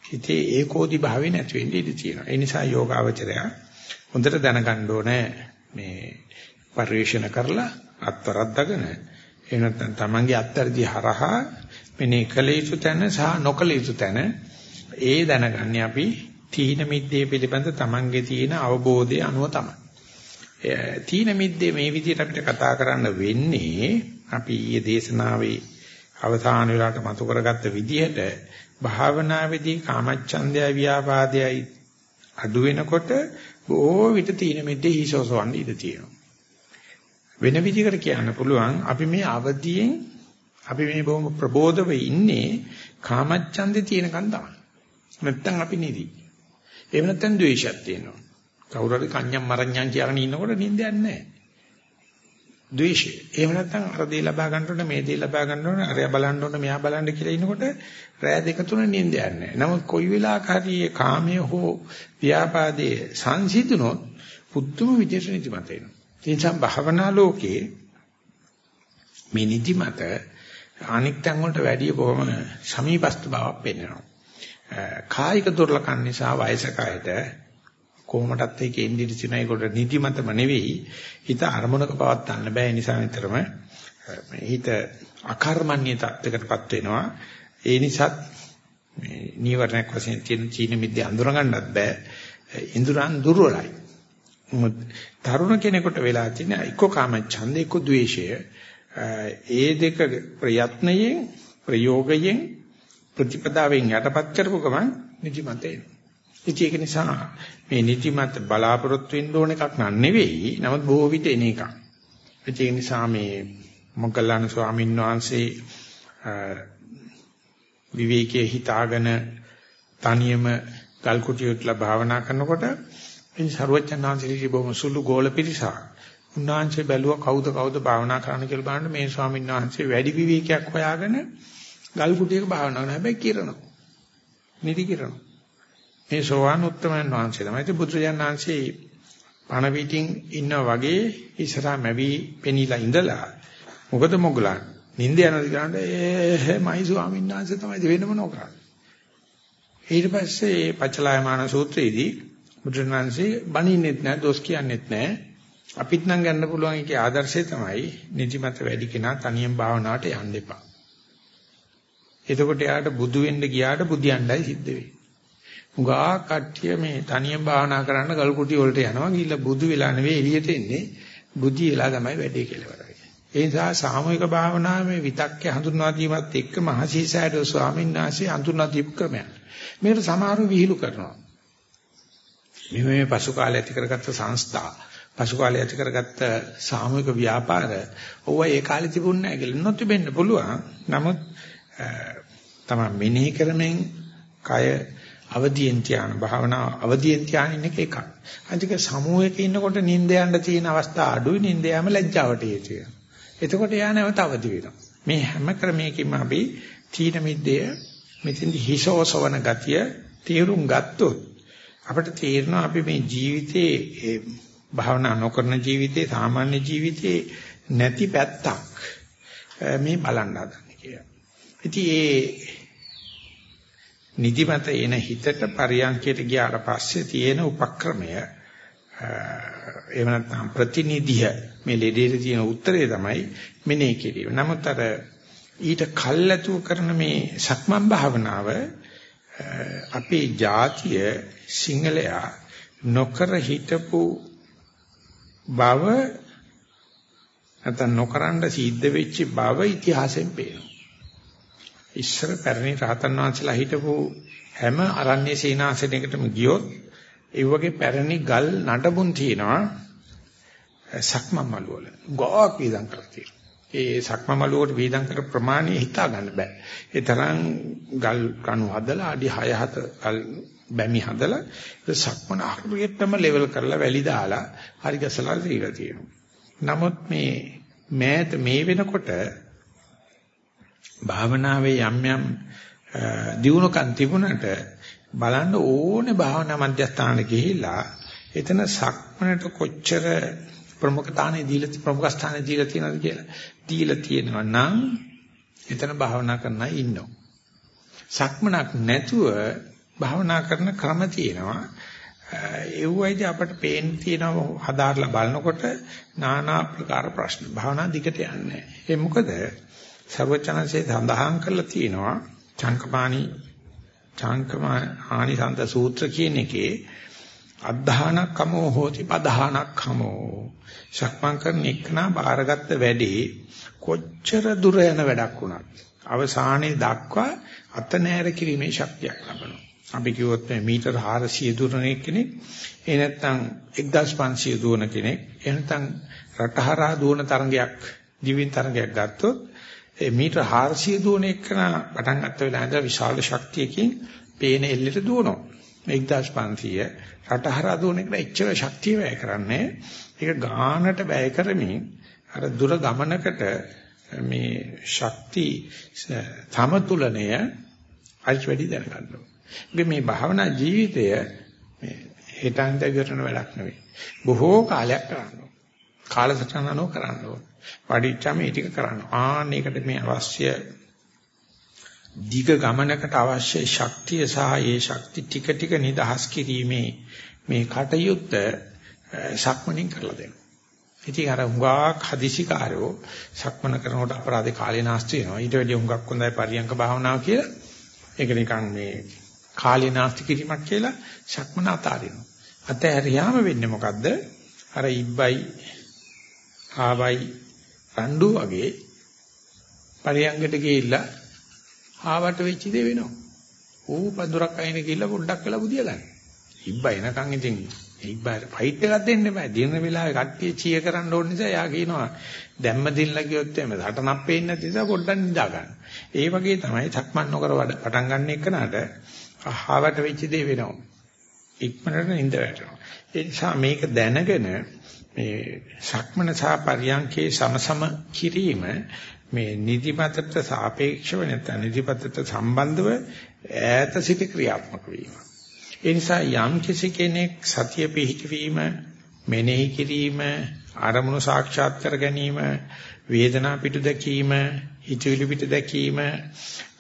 S1: හිතේ ඒකෝදි භාවය නැති වෙන්න ඉඩ තියෙනවා. ඒ නිසා යෝගාවචරය හොඳට දැනගන්න ඕනේ මේ පරිශන කරලා අත්තරද්දගෙන එහෙම නැත්නම් Tamange අත්තරදි හරහා මෙනේ කළ යුතු තැන සහ නොකළ යුතු තැන ඒ දැනගන්නේ අපි තීන මිද්දේ පිළිබඳ Tamange තියෙන අවබෝධය අනුව තමයි. තීන මිද්දේ මේ විදිහට අපිට කතා කරන්න වෙන්නේ අපි ඊයේ දේශනාවේ අවසාන වෙලාවට මතු කරගත්ත විදිහට භාවනාවේදී කාමච්ඡන්දය ව්‍යාපාදයයි අඩු වෙනකොට බොහෝ විට තීන මිද්දේ හිසෝසවන්න ඉඩ තියෙනවා. වෙන විදිහකට කියන්න පුළුවන් අපි මේ අවදියෙන් අපි මේ බොහොම ප්‍රබෝධව ඉන්නේ කාමච්ඡන්දේ තියෙනකන් තමයි. නැත්තම් අපි නිදි. එහෙම නැත්තම් ද්වේෂයක් තියෙනවා. කවුරු හරි කන්‍යම් මරඤ්ඤම් කියලාගෙන ඉන්නකොට නිින්දයක් නැහැ. ද්වේෂය. එහෙම නැත්නම් අර දේ ලබා ගන්න ඕනේ මේ දේ ලබා ගන්න ඕනේ අරයා බලන්න ඕනේ මෙයා බලන්න කියලා ඉන්නකොට රෑ දෙක තුන නිින්ද යන්නේ නමුත් කොයි වෙලාවක හරි කාමයේ හෝ ව්‍යාපාදයේ සංසිඳුනොත් පුදුම විදිහට නිදිමත එනවා. ඒ නිසා භවනා ලෝකේ මේ නිදිමත අනික් තැන් වලට වැඩිය බොහොම සමීපස්ත බවක් පෙන්වනවා. කායික දුර්ලකම් නිසා වයසකයට කොහොමදත් ඒකේ ඉන්දිරි සිනා ඒකට නිදිමතම නෙවෙයි. හිත අරමුණක පවත් ගන්න බෑ. ඒ නිසා නිතරම මේ හිත අකර්මණ්‍ය තත්යකටපත් වෙනවා. ඒ නිසාත් මේ නීවරණයක් වශයෙන් තියෙන චීන මිද්‍ය අඳුර ගන්නත් බෑ. ඉන්ද්‍රයන් දුර්වලයි. මොකද තරුණ කෙනෙකුට වෙලා තියෙන එක්ක කාම ඡන්ද එක්ක ද්වේෂය ඒ දෙක ප්‍රයත්නයෙන් ප්‍රයෝගයෙන් ප්‍රතිපදාවෙන් යටපත් කරපු ගමන් නිදිමත එනවා ඉතින් ඒක නිසා මේ නිදිමත බලාපොරොත්තු වෙන්න ඕන එකක් නෙවෙයි. නමුත් බොහෝ විට එන එකක්. ඒක නිසා මේ මොග්ගල්ලාන ස්වාමීන් වහන්සේ විවේකයේ හිතාගෙන තනියම ගල් කුටියටලා භාවනා කරනකොට ඉතින් ਸਰවඥාන්සේගේ බොහොම සුළු ගෝල පිරිසක් උන්වහන්සේ බැලුවා කවුද කවුද භාවනා කරන්න කියලා බලන්න මේ ස්වාමීන් වහන්සේ වැඩි විවේකයක් හොයාගෙන ගල් කුටියක භාවනා කරනවා හැබැයි කිරනවා නිදි කිරනවා මේ සෝවාන් උත්තමයන් වහන්සේ තමයි. ඉතින් බුදුරජාණන් වහන්සේ පණ පිටින් ඉන්නා වගේ ඉස්සරහා මැවි පෙනිලා ඉඳලා මොකද මොගලන් නිින්ද යනද කියන්නේ එහෙමයි ස්වාමීන් වහන්සේ තමයි වෙන මොනෝ කරන්නේ. ඊට පස්සේ පචලායමාන සූත්‍රයේදී බුදුරජාණන්සේ බණින්නෙත් නැහැ දොස් කියන්නෙත් නැහැ. අපිත් නම් ගන්න පුළුවන් එකේ ආදර්ශය තමයි නිදිමත වැඩි කෙනා තනියම භාවනාවට යන්න එපා. එතකොට යාට බුදු වෙන්න ගියාට බුදියණ්ඩයි සිද්ධ වෙන්නේ. උගා කට්ටිය මේ තනියෙන් භාවනා කරන්න ගල් කුටි වලට යනවා ගිහිල්ලා බුදු වෙලා නෙවෙයි එළියට එන්නේ බුද්ධි වෙලා තමයි වැඩේ කියලා කරන්නේ. ඒ නිසා සාමූහික භාවනාවේ විතක්ක හඳුන්වා දීමත් එක්ක මහසීසයද ස්වාමීන් වහන්සේ හඳුන්වා දීපු ක්‍රමයක්. මේකට සමහරව විහිළු කරනවා. මේ මේ පසු කාලේ ඇති කරගත්ත සංස්ථා පසු කාලේ ඇති කරගත්ත සාමූහික ව්‍යාපාර ඕවා ඒ කාලේ තිබුණ නැහැ කියලා නොතිබෙන්න පුළුවන්. නමුත් තමයි මෙනෙහි කරමින් කය අවදියෙන් ධානය භාවනා අවදියෙන් ධානය ඉන්න එක එකක්. අනික සමූහයක ඉන්නකොට නිින්ද යන්න තියෙන අවස්ථා අඩුයි නිින්ද යෑම ලැජ්ජාවට හේතු වෙනවා. එතකොට යා නැවත අවදි වෙනවා. මේ හැම ක්‍රමයකින්ම අපි තීන මිද්දය මෙතෙන්දි හිසෝසවන ගතිය තීරුම් ගත්තොත් අපිට තේරෙනවා අපි මේ ජීවිතේ භාවනා නොකරන ජීවිතේ සාමාන්‍ය ජීවිතේ නැති පැත්තක් මේ බලන්න හදන්නේ කියලා. ඉතින් ඒ නිදිමත එන හිතට පරියන්කයට ගියාට පස්සේ තියෙන උපක්‍රමය එහෙම නැත්නම් ප්‍රතිනිධිය මේ ලෙඩේට තියෙන උත්තරේ තමයි මෙනේ කිරීම. නමුත් අර ඊට කල්ැතුව කරන මේ සක්මන් භාවනාව අපේ ජාතිය සිංහලයා නොකර හිටපු බව නැත්නම් නොකරන්න සිද්ධ වෙච්ච බව ඉතිහාසයෙන් පේනවා. ඉස්සර පැරණි රහතන් වහන්සේලා හිටපු හැම අරණ්‍ය සීනාසනයකටම ගියොත් ඒ වගේ පැරණි ගල් නටබුන් තියෙනවා සක්මන් මළුව වල. ගෝක් වේදම් කරලා තියෙනවා. ඒ සක්ම මළුවට වේදම් කර ප්‍රමාණය හිතා ගන්න බෑ. ඒ තරම් ගල් කණු හදලා අඩි 6 7 ගල් බැමි හදලා සක්මන හරියටම ලෙවල් කරලා වැලි දාලා හරි ගසලා දීලා තියෙනවා. නමුත් මේ මෑත මේ වෙනකොට භාවනාවේ යම් යම් දියුණුකම් තිබුණට බලන්න ඕනේ භාවනා මධ්‍යස්ථාන ගිහිල්ලා එතන සක්මනට කොච්චර ප්‍රමුඛතානේ දීලා ප්‍රමුඛ ස්ථානේ දීලා තියෙනවද කියලා. දීලා තියෙනවා නම් එතන භාවනා කරන්න ඉන්නවා. සක්මනක් නැතුව භාවනා කරන ක්‍රම තියෙනවා. ඒවයිදී අපට පේන්න තියෙනවා හදාarලා බලනකොට নানা ආකාර ප්‍රශ්න. භාවනා දිගට යන්නේ ඒ මොකද සර්වචනසේ සඳහන් කරලා තියෙනවා චංකපාණි චංකමා ආනිසන්ත සූත්‍ර කියන එකේ අද්ධානක්කමෝ හෝති පධානක්කමෝ සක්මන් කරන එකනා බාරගත්ත වැඩේ කොච්චර දුර යන වැඩක් වුණත් අවසානයේ දක්වා අත නෑර කිරීමේ ශක්තියක් ලබනවා. අපි කිව්වොත් මේ මීටර 400 දුරන කෙනෙක් ඒ නැත්නම් 1500 දුවන කෙනෙක් එහෙ නැත්නම් රටහරා දුවන තරංගයක් දිවින් තරංගයක් ගත්තොත් ඒ මීටර 400 දුවන එකන පටන් ගත්ත වෙලාවේ ඉඳලා විශාල ශක්තියකින් පේන එල්ලෙට දුවනවා. 1500 රටහරා දුවන එකට එච්චර ශක්තිය වැය කරන්නේ ඒක ගානට වැය කරමින් අර දුර ගමනකට මේ ශක්ති සමතුලනය අයිස් වැඩි දැනගන්න ඕනේ. මේ භාවනා ජීවිතය මේ හිතන්ත කරන වැඩක් නෙවෙයි. බොහෝ කාලයක් කරන්න ඕනේ. කාලසටහනනෝ කරන්න ඕනේ. වඩිච්චාම මේ ටික කරන්න. ආන්න ඒකට මේ අවශ්‍ය දිග ගමනකට අවශ්‍ය ශක්තිය සහ ඒ ශක්ති ටික ටික නිදහස් කිරීමේ මේ කටයුත්ත සක්මණින් කරලා දෙනවා. ඉතින් අර හුඟක් හදිසිකාරෝ සක්මන කරනකොට අපරාධේ කාලේ නාස්ති වෙනවා. ඊට වැඩිය හුඟක් හොඳයි පරියංක භාවනාව කියලා. ඒක නිකන් මේ කාලේ නාස්ති කිරීමක් කියලා සක්මන අතාරිනවා. අතහැරියාම වෙන්නේ මොකද්ද? අර ඉබ්බයි ආවයි රණ්ඩු වගේ පරියංගට ගිහිල්ලා ආවට වෙච්ච දේ වෙනවා. ඌ පඳුරක් අයින ගිහිල්ලා පොඩ්ඩක් වෙලා බුදියා ගන්න. ඉබ්බා එනකන් ඉතින් ඉබ්බාට ෆයිට් එකක් දෙන්න බෑ. දින වෙලාවේ කට්ටිය චිය කරන්න ඕන නිසා යා කියනවා දැම්ම දිනලා ගියොත් එමෙ හටනක් පේන්නේ නැති නිසා පොඩ්ඩක් නිදා ගන්න. ඒ වගේ තමයි සක්මන් නොකර පටන් ගන්න එකනට අහවට වෙච්ච දේ වෙනවා. ඉක්මනට නිඳ වැටෙනවා. ඒ නිසා මේක දැනගෙන මේ සක්මන සහ පරියන්කේ සමසම කිරීම මේ නිදිමතට සාපේක්ෂව නැත්නම් නිදිමතට සම්බන්ධව ඈත සිට ක්‍රියාත්මක වීම. ඒ නිසා යම් කිසි කෙනෙක් සතිය පිහිටවීම, මෙනෙහි කිරීම, ආරමුණු සාක්ෂාත් කර ගැනීම, වේදනා පිටු දැකීම, හිතවිලි පිටු දැකීම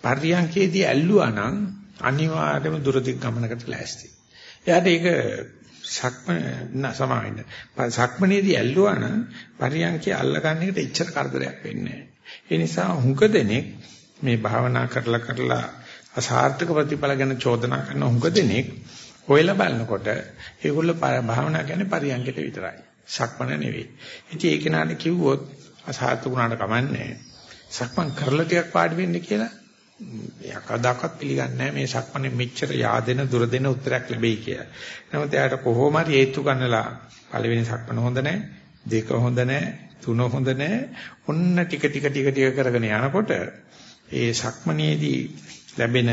S1: පරියන්කේදී ඇල්ලුවා නම් අනිවාර්යයෙන්ම දුරදිග ගමනකට ලෑස්ති. එයාට ඒක සක්ම සමාවෙන්න. සක්මනේදී ඇල්ලුවා නම් පරියන්කේ අල්ලගන්න එකට එච්චර කරදරයක් වෙන්නේ නැහැ. ඒ නිසා හුඟ දෙනෙක් මේ භාවනා කරලා කරලා අසාර්ථක ප්‍රතිඵල ගැන චෝදනා කරන හුඟ දෙනෙක් හොයලා බලනකොට ඒගොල්ලෝ භාවනා කියන්නේ පරියන්කට විතරයි. සක්මන නෙවෙයි. ඉතින් ඒක නාට කිව්වොත් අසාර්ථක වුණාට කමන්නේ. සක්මන් කරලා ටිකක් පාඩි වෙන්න කියලා යකදාකත් පිළිගන්නේ මේ සක්මනේ මෙච්චර yaadෙන දුර දෙන උත්තරයක් ලැබෙයි කියලා. නමුත් එයාට කොහොම හරි හේතු ගන්නලා පළවෙනි සක්මන හොඳ නැහැ, දෙක හොඳ නැහැ, තුන හොඳ නැහැ. ඔන්න ටික ටික ටික ටික කරගෙන යනකොට ඒ සක්මනේදී ලැබෙන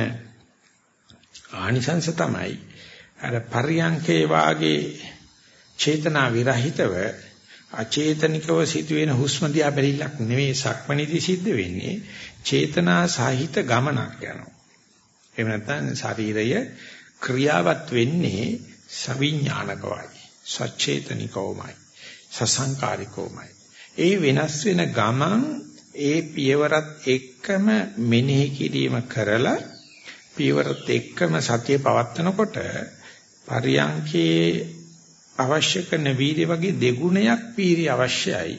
S1: ආනිසංස තමයි අර පරියංකේ වාගේ චේතනා විරහිතව අචේතනිකව සිදුවෙන හුස්ම දිහා බැලිලක් නෙවෙයි සක්මනේදී සිද්ධ වෙන්නේ චේතනා සහිත ගමනක් යනවා. එහෙම නැත්නම් ශරීරය ක්‍රියාවත් වෙන්නේ සවිඥානිකවයි. සචේතනිකවමයි. සසංකාරිකවමයි. ඒ වෙනස් වෙන ගමන් ඒ පියවරත් එක්කම මෙනෙහි කිරීම කරලා පියවරත් එක්කම සතිය පවත්නකොට පරියංකේ අවශ්‍ය කරන වීර්ය වගේ දෙගුණයක් පීරි අවශ්‍යයි.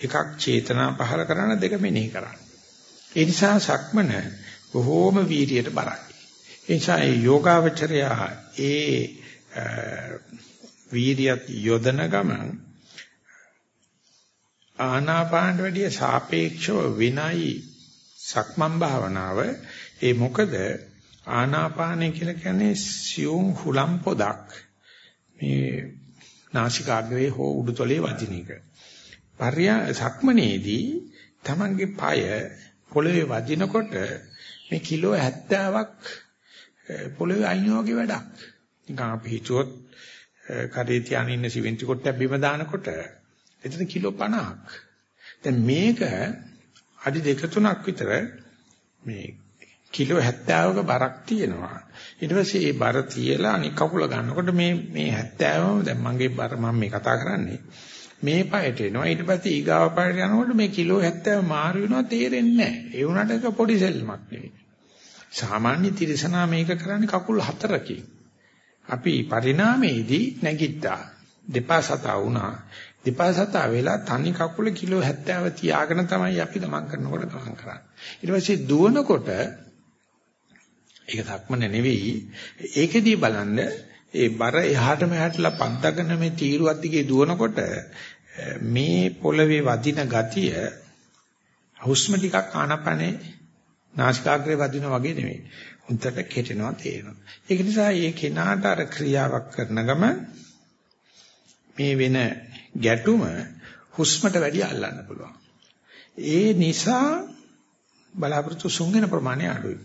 S1: එකක් චේතනා පහල කරන දෙක මෙනෙහි කරන්න. ඒ නිසා සක්මන බොහෝම වීර්යයට බරයි. ඒ නිසා ඒ යෝගාවචරය ඒ වීර්යයත් යොදන ගමන් ආනාපානට වැඩිය සාපේක්ෂව විනයි සක්මන් භාවනාව ඒ මොකද ආනාපානය කියලා කියන්නේ සියුම් හුලම් පොදක්. මේ නාසිකාග්‍රේ හෝ උඩුතලයේ වදින එක. පර්යා සක්මනේදී Tamange পায় පොළවේ වදිනකොට මේ කිලෝ 70ක් පොළවේ අයින් වගේ වැඩක්. නිකන් අපි හිතුවොත් කරේ තියාගෙන ඉන්න සිවෙන්ති කොටයක් බිම දානකොට එතන කිලෝ 50ක්. දැන් මේක අඩි දෙක තුනක් විතර මේ කිලෝ 70ක බරක් තියෙනවා. ඊට පස්සේ ඒ බර තියලා අනික කකුල ගන්නකොට මේ මේ 70ම දැන් මගේ බර මම මේ කතා කරන්නේ මේ පායට එනවා ඊට පස්සේ ඊගාව පායට යනකොට මේ කිලෝ 70 මාරු වෙනවා තේරෙන්නේ නැහැ. ඒ වුණාට ඒක පොඩි සෙල්ලමක් නෙවෙයි. සාමාන්‍ය තිරසනා මේක කරන්නේ කකුල් හතරකින්. අපි පරිණාමයේදී නැගිට්ටා. දෙපා සතා වුණා. දෙපා සතා වෙලා තනි කකුල කිලෝ 70 තියාගෙන තමයි අපි ගමන් කරනකොට ගමන් කරන්නේ. ඊට පස්සේ දුවනකොට ඒක ධක්මන නෙවෙයි. ඒකෙදී බලන්න ඒ බර එහාට මෙහාටලා පද්දගෙන මේ තීරුවත් දිගේ දුවනකොට මේ පොළවේ වදින ගතිය හුස්ම ටිකක් ආනපනේ නාසිකාග්‍රේ වදින වගේ නෙවෙයි. උන්ටට කෙටෙනවා තේරෙනවා. ඒක නිසා මේ කෙනාට අර ක්‍රියාවක් කරන ගම මේ වෙන ගැටුම හුස්මට වැඩි අල්ලන්න පුළුවන්. ඒ නිසා බලාපොරොත්තු සුන්ගෙන ප්‍රමාණය අඩුයි.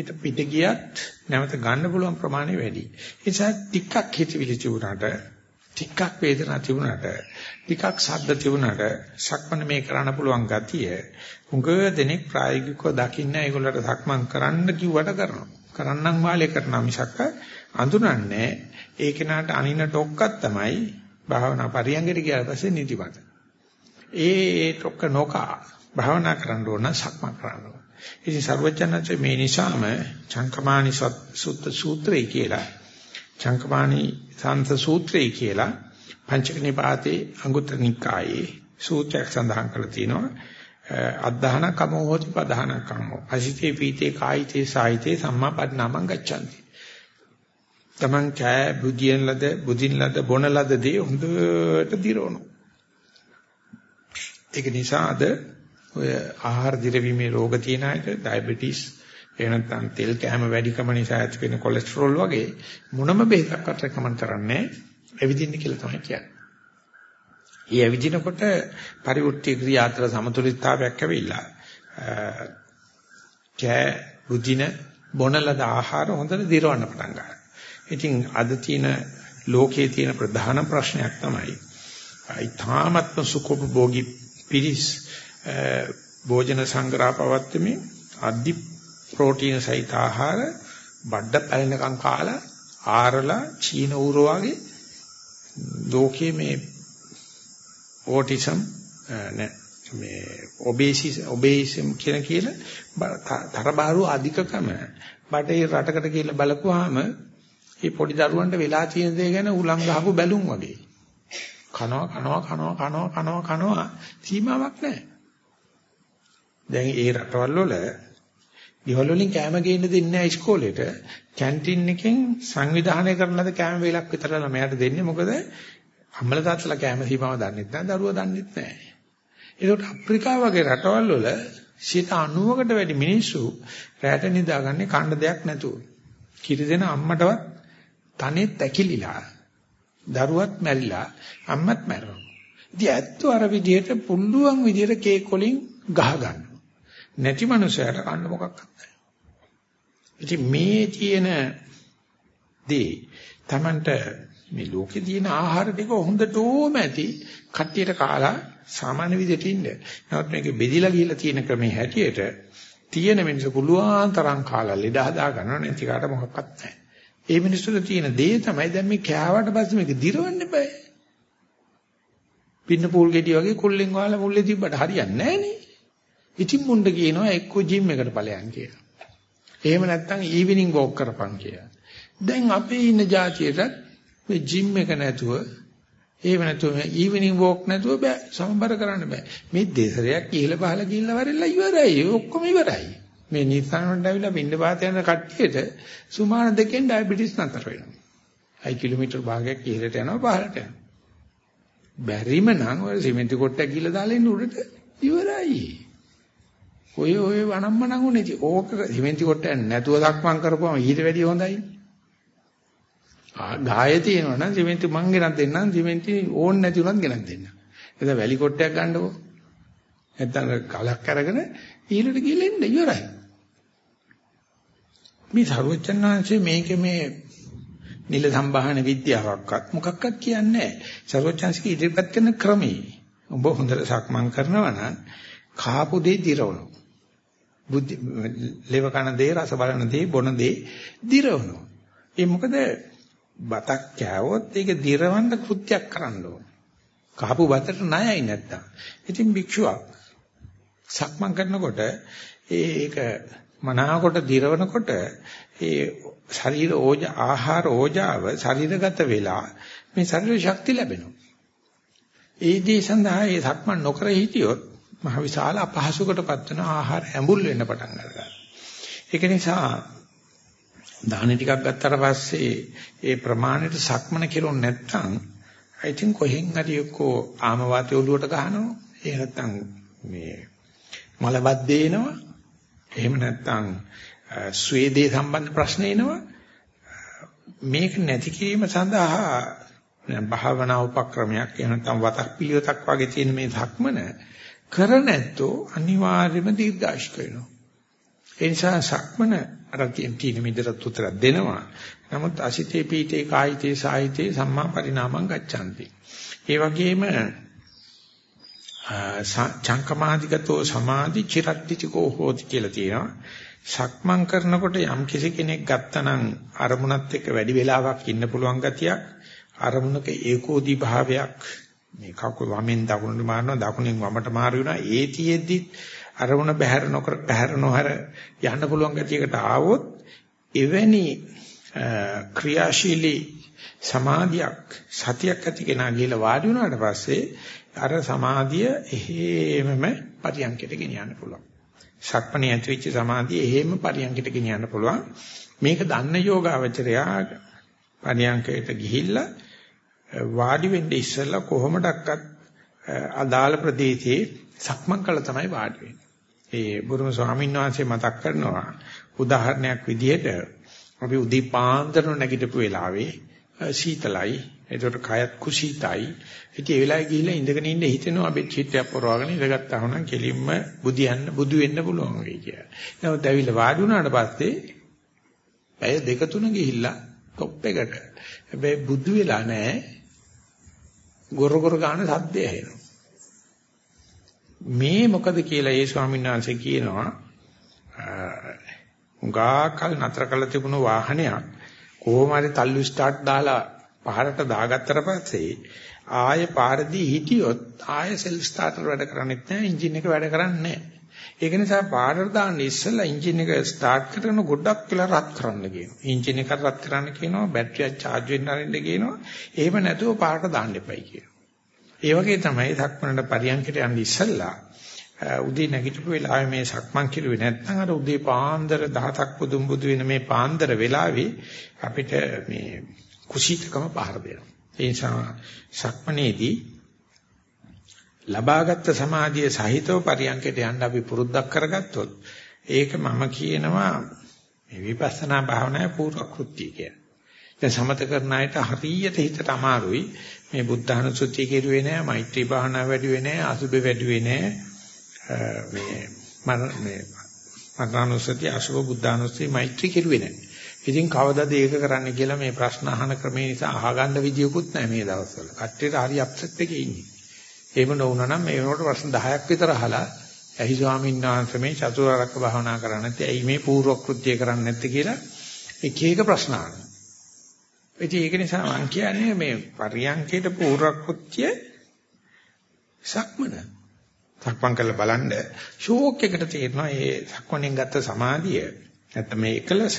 S1: හිත පිට ගියත් නැවත ගන්න පුළුවන් ප්‍රමාණය වැඩි. ඒ නිසා ටිකක් හිතවිලි තිබුණාට ටිකක් වේදනා තිබුණාට ටිකක් ශබ්ද තිබුණාට සක්මන මේ කරන්න පුළුවන් ගතිය උඟ දෙනෙක් ප්‍රායෝගිකව දකින්න ඒගොල්ලන්ට සක්මන් කරන්න කිව්වට කරනවා. කරන්නම් වාලේ කරනවා මිසක් අඳුරන්නේ ඒ කෙනාට අනින ටොක්කක් තමයි භාවනා පරියංගයට ගියාට පස්සේ නිදිමත. ඒ ටොක්ක නොකා භාවනා කරන්න ඕන සක්මන් කරන්න ඕන. ඉතින් සර්වඥාන්සේ මේ නිසාම චංකමානි සුත්ත සූත්‍රය කියලා චංකමානි සාන්ත සූත්‍රය කියලා පංචක නිපාතේ අංගුත්තර නිකායේ සූත්‍රයක් සඳහන් කරලා තිනවා අද්ධාන කමෝ හෝති පධාන කමෝ අසිතේ පීතේ කායිතේ සායිතේ සම්මා පරිණාමං ගච්ඡanti. තමන් කෑ බුදියන් ලද බුදින් ලද බොන ලද දේ හොඳට දිරවනවා. ඒක නිසා අද ඔය ආහාර දිරවීමේ රෝග තියෙන අයට ඩයබටිස් එහෙම නැත්නම් තෙල් කැම වැඩිකම නිසා ඇති වෙන කොලෙස්ටරෝල් වගේ මොනම බෙහෙතක්වත් රෙකමන්ඩ් කරන්නේ ඇවිදින්න කියලා තමයි කියන්නේ. ඒ ඇවිදිනකොට පරිවෘත්ති ක්‍රියා අතර සමතුලිතතාවයක් ඇවිල්ලා කෑ බුදින බොනලද ආහාර හොඳට දිරවන්න පටන් ගන්නවා. ඉතින් අද තියෙන ලෝකයේ තියෙන ප්‍රධාන ප්‍රශ්නයක් තමයි ඊ타මත්ම සුඛෝපභෝගී පිරිස් භෝජන සංග්‍රහ පවත්වමින් අධි ප්‍රෝටීන සහිත ආහාර බඩ පැලෙනකම් කාලා ආරලා චීන ඌරෝ වගේ ලෝකයේ මේ ඕටිසම් මේ ඔබේසිස් ඔබේසිම් කියන කියලා තරබාරු අධිකකම බටේ රටකට කියලා බලපුවාම මේ පොඩි දරුවන්ට වෙලා තියෙන දේ ගැන උලං ගහපු බැලුම් වගේ. කනවා කනවා කනවා කනවා කනවා කනවා. සීමාවක් නැහැ. දැන් ඒ රටවල් වල ගෙවල් වලින් කැම ගේන්න දෙන්නේ නැහැ ඉස්කෝලේට. කැන්ටින් එකෙන් සංවිධානය කරන ලද කැම වේලක් විතර ළමයාට දෙන්නේ මොකද අම්මලා තාත්තලා කැම සීමාව දන්නෙත් නැහැ දරුවෝ දන්නෙත් නැහැ. ඒකට අප්‍රිකාව වගේ රටවල් වල 90කට වැඩි මිනිස්සු රැට නිදාගන්නේ කන්න දෙයක් නැතුව. කිරි දෙන අම්මටවත් තනෙත් ඇකිලිලා දරුවත් මැරිලා අම්මත් මැරෙනවා. ඉතින් ඇත්තෝ අර විදිහට පුළුවන් විදිහට කේක් වලින් ගහ ගන්න. නැති මනුස්සයට කන්න මොකක්වත් නැහැ. ඉතින් මේ තියෙන දේ Tamanට මේ ලෝකේ තියෙන ආහාර ටික හොඳටම ඇති කට්ටියට කාලා සාමාන්‍ය විදිහට ඉන්න. නමුත් මේක බෙදිලා ගිහිල්ලා තියෙන ක්‍රමේ හැටියට තියෙන මිනිස්සු පුළුවන් තරම් කාලා ලෙඩ හදා ගන්නව නැති කාට මොකක්වත් නැහැ. ඒ මිනිස්සුන්ට තියෙන දේ තමයි දැන් මේ කෑවට පස්සේ මේක දිරවන්න බෑ. පින්න පූල් ගෙඩි වගේ කුල්ලෙන් වහලා මුල්ලේ තිබ්බට හරියන්නේ නැහැ නේ. ඉතින් මුණ්ඩ කියනවා එක්ක ජිම් එකට ඵලයන් කියලා. එහෙම නැත්නම් ඊවිනිං වොක් කරපන් කියලා. දැන් අපේ ඉන්න જાතියට මේ ජිම් එක නැතුව එහෙම නැතුව ඊවිනිං වොක් නැතුව බෑ සමබර කරන්න බෑ. මේ දෙසරයක් ඉහළ පහළ ගිහිල්ලා වරෙල්ලා ඉවරයි. ඔක්කොම ඉවරයි. මේ නිස්සාරණ වලට ඇවිල්ලා බින්ද පාත යන කට්ටියට සුමාන දෙකෙන් ඩයබටිස් නතර වෙනවා. 5 කිලෝමීටර් භාගයක් ඉහළට යනවා පහළට යනවා. බැරිම නම් ඔය සිමෙන්ති කොටයක් ගිහලා දාලා ඉන්න උඩට ඉවරයි. ඔය ඔය වනම්මනන් උනේ ඕක සිමෙන්ති කොටයක් නැතුව සක්මන් කරපුවම ඊට වැඩිය හොඳයි. ආ ගාය තියෙනවා නම් සිමෙන්ති මං ගෙනත් දෙන්නම් සිමෙන්ති ඕන් නැති උනත් ගෙනත් දෙන්න. එතන වැලි කොටයක් ගන්නකො. නැත්තම් කලක් අරගෙන ඊළඟට ගිහලා එන්න ඉවරයි. මේ සර්වචන්නාංශයේ මේකේ මේ නිල සම්භාහන විද්‍යාවක්වත් මොකක්වත් කියන්නේ නැහැ. සර්වචන්සික ඉදිරිපත් කරන ක්‍රමී. ඔබ හොඳට සක්මන් කරනවා නම් කාපු දේ දිරවනවා. බුද්ධ ලෙව කන දේ රස බලන දේ බොන දේ දිරවනවා. ඒ මොකද බතක් කෑවොත් ඒක දිරවන්න කෘත්‍යයක් කරන්න ඕන. කහපු බතට ණයයි නැත්තම්. ඉතින් භික්ෂුවක් සක්මන් කරනකොට ඒක මනාකොට දිරවනකොට ඒ ශරීර ඕජ ආහාර ඕජාව ශරීරගත වෙලා මේ ශරීර ශක්තිය ලැබෙනවා. ඒ දේ සඳහා ඒ සක්මන් නොකර හිටියොත් මහ විශාල අපහසුකටපත් වෙන ආහාර ඇඹුල් වෙන්න පටන් ගන්නවා. ඒක නිසා දාහන ටිකක් ගත්තට පස්සේ ඒ ප්‍රමාණයට සක්මන කෙරුවොත් නැත්නම් I think කොහෙන් හරි එක්කෝ ආම වාතය ඔලුවට ගහනවා. ඒ නැත්නම් මේ මලවත් දේනවා. එහෙම නැත්නම් ස්වේදේ සම්බන්ධ ප්‍රශ්න එනවා. මේක නැති කිරීම සඳහා භාවනා උපක්‍රමයක් එහෙම නැත්නම් වතක් පිළිවෙතක් වගේ තියෙන මේ ධක්මන කර නැත්තෝ අනිවාර්යයෙන්ම දීර්ඝාෂ්ක වෙනවා. ඒ නිසා සක්මන අර තියෙන මිදරත් උතර දෙනවා. නමුත් අසිතේ පීතේ කායිතේ සායිතේ සම්මා පරිණාමං ගච්ඡanti. ඒ වගේම චංකමාදිගතෝ සමාධි චිරත්තිචකෝ හෝති කියලා තියෙනවා. සක්මන් කරනකොට යම් කිසි කෙනෙක් ගත්තනම් අරමුණත් එක්ක වැඩි වෙලාවක් ඉන්න පුළුවන් ගතියක් අරමුණක ඒකෝදි භාවයක් මේ කකුල වමෙන් දකුණට මාරනවා දකුණෙන් වමට මාරු වෙනවා ඒ තියෙද්දි අරමුණ බහැර නොකර බහැර නොහර යන්න පුළුවන් ගතියකට ආවොත් එවැනි ක්‍රියාශීලී සමාධියක් සතියක් ඇති කෙනා ගිහලා වාඩි වුණාට පස්සේ අර සමාධිය එහෙමම පරියන්කයට ගෙනියන්න පුළුවන්. ශක්මණේ ඇතිවෙච්ච සමාධිය එහෙම පරියන්කයට ගෙනියන්න පුළුවන්. මේක දන්න යෝගාවචරයා පරියන්කයට ගිහිල්ලා වාඩි වෙන්න ඉස්සෙල්ලා කොහොමඩක්වත් අදාළ ප්‍රදේශයේ සක්මන් කළ තමයි වාඩි වෙන්නේ. ඒ බුරුම ස්වාමීන් වහන්සේ මතක් කරනවා උදාහරණයක් විදිහට අපි උදේ පාන්දර නැගිටපු වෙලාවේ සීතලයි ඒකට කයත් කුසීතයි ඉතින් ඒ වෙලාවේ ගිහිල්ලා ඉඳගෙන ඉන්න හිතෙනවා අපි චිත්තයක් පොරවගෙන ඉඳගත්තාම නම් කෙලින්ම බුදියන්න බුදු වෙන්න පුළුවන් වෙයි කියලා. නමුත් ඇවිල්ලා වාඩි වුණාට පස්සේ පැය දෙක තුන ගිහිල්ලා টොප් එකට. හැබැයි බුදු වෙලා නැහැ. ගොර ගොර ගන්න සද්දය ඇහෙනවා. මේ මොකද කියලා ඒ ස්වාමීන් වහන්සේ කියනවා උගාකල් නතර කළ තිබුණු වාහනයක් කොහොම හරි තල්ලු ස්ටාර්ට් දාලා පහරට දාගත්තට පස්සේ ආය පාරදී හිටියොත් ආය සෙල්ෆ් ස්ටාර්ටර් වැඩ කරන්නේ නැහැ එන්ජින් එක වැඩ කරන්නේ නැහැ. ඒක නිසා පාරට දාන්න ඉස්සෙල්ලා එන්ජින් එක ස්ටාර්ට් කරන ගොඩක් කියලා රත් කරන්න කියනවා. එන්ජින් එක රත් කරන්න කියනවා, බැටරිය charge වෙන්න අරින්න කියනවා. එහෙම නැතුව පාරට දාන්න එපයි කියනවා. ඒ වගේ තමයි සක්මනට පරියන්කට යන්න ඉස්සෙල්ලා උදේ නැගිටපු වෙලාවේ මේ සක්මන් කිරුවේ නැත්නම් අර උදේ පාන්දර 10ක් පුදුම් බුදු වෙන මේ පාන්දර වෙලාවේ අපිට මේ කුසීතකම පහර දෙනවා. ඒ නිසා සක්මනේදී ලබාගත් සමාධිය සහිතව පරියන්කට යන්න අපි පුරුද්දක් කරගත්තොත් ඒක මම කියනවා මේ විපස්සනා භාවනාවේ පූර්ව කෘත්‍ය කියලා. දැන් සමත කරන අයට හරියට හිතට අමාරුයි. මේ බුද්ධානුසුතිය කෙරුවේ නෑ, මෛත්‍රී භාවනාව වැඩිුවේ නෑ, අසුබ වැඩිුවේ නෑ. මේ මේ මරණානුසතිය, අසුබ බුද්ධානුසතිය මෛත්‍රී කෙරුවේ නෑ. ඉතින් කවදාද ඒක කරන්න කියලා මේ ප්‍රශ්න අහන ක්‍රමේ නිසා අහගන්න විදියකුත් නැහැ මේ දවස්වල. කට්ටියට හරි අප්සෙට් එකේ ඉන්නේ. එහෙම නොවුනා නම් මේ වෙනකොට ප්‍රශ්න 10ක් විතර අහලා ඇහි ස්වාමීන් වහන්සේ මේ චතුරාර්යක භාවනා කරන්නේ නැත්te ඇයි මේ පූර්ව කෘත්‍ය කරන්නේ නැත්තේ කියලා එක එක ප්‍රශ්න අහනවා. ඉතින් ඒක නිසා මම කියන්නේ මේ පරියන්කේට පූර්වක්‍ෘත්‍ය සක්මන. සක්මන් කරලා බලන්න ෂෝක් එකට තේරෙනවා මේ සක්මණෙන් ගත්ත සමාධිය නැත්නම් මේ එකලස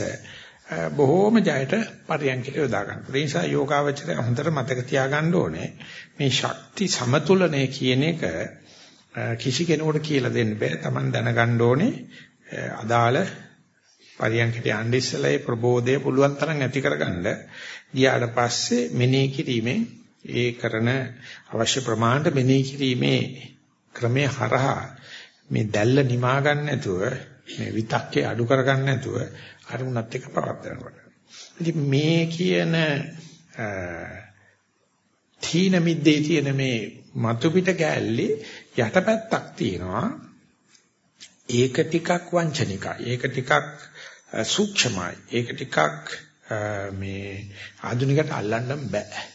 S1: බොහෝම ජයට පරියන්කේට යොදා ගන්න. ඒ නිසා යෝගාවචරය හොඳට මතක තියාගන්න ඕනේ මේ ශක්ති සමතුලනය කියන එක කිසි කෙනෙකුට කියලා දෙන්න බෑ. Taman දැනගන්න ඕනේ අදාළ පරියන්කට යන්න ඉස්සෙල්ලා ඒ ප්‍රබෝධය පුළුවන් තරම් ඇති කරගන්න ගියාට පස්සේ මෙනෙහි කිරීමෙන් ඒ කරන අවශ්‍ය ප්‍රමාණයට මෙනෙහි කිරීමේ ක්‍රමයේ හරහා මේ දැල්ල නිමා ගන්න නැතුව මේ විතක්කේ අඩු කර ගන්න නැතුව අරමුණත් එක්ක පවත්වනකොට. ඉතින් මේ කියන තීන මිද්දේ තියෙන මේ මතු පිට කෑල්ලේ යටපැත්තක් තියෙනවා. ඒක ටිකක් වංචනිකයි. ඒක ටිකක් සූක්ෂමයි. ඒක ටිකක් මේ ආධුනිකට අල්ලන්න බෑ.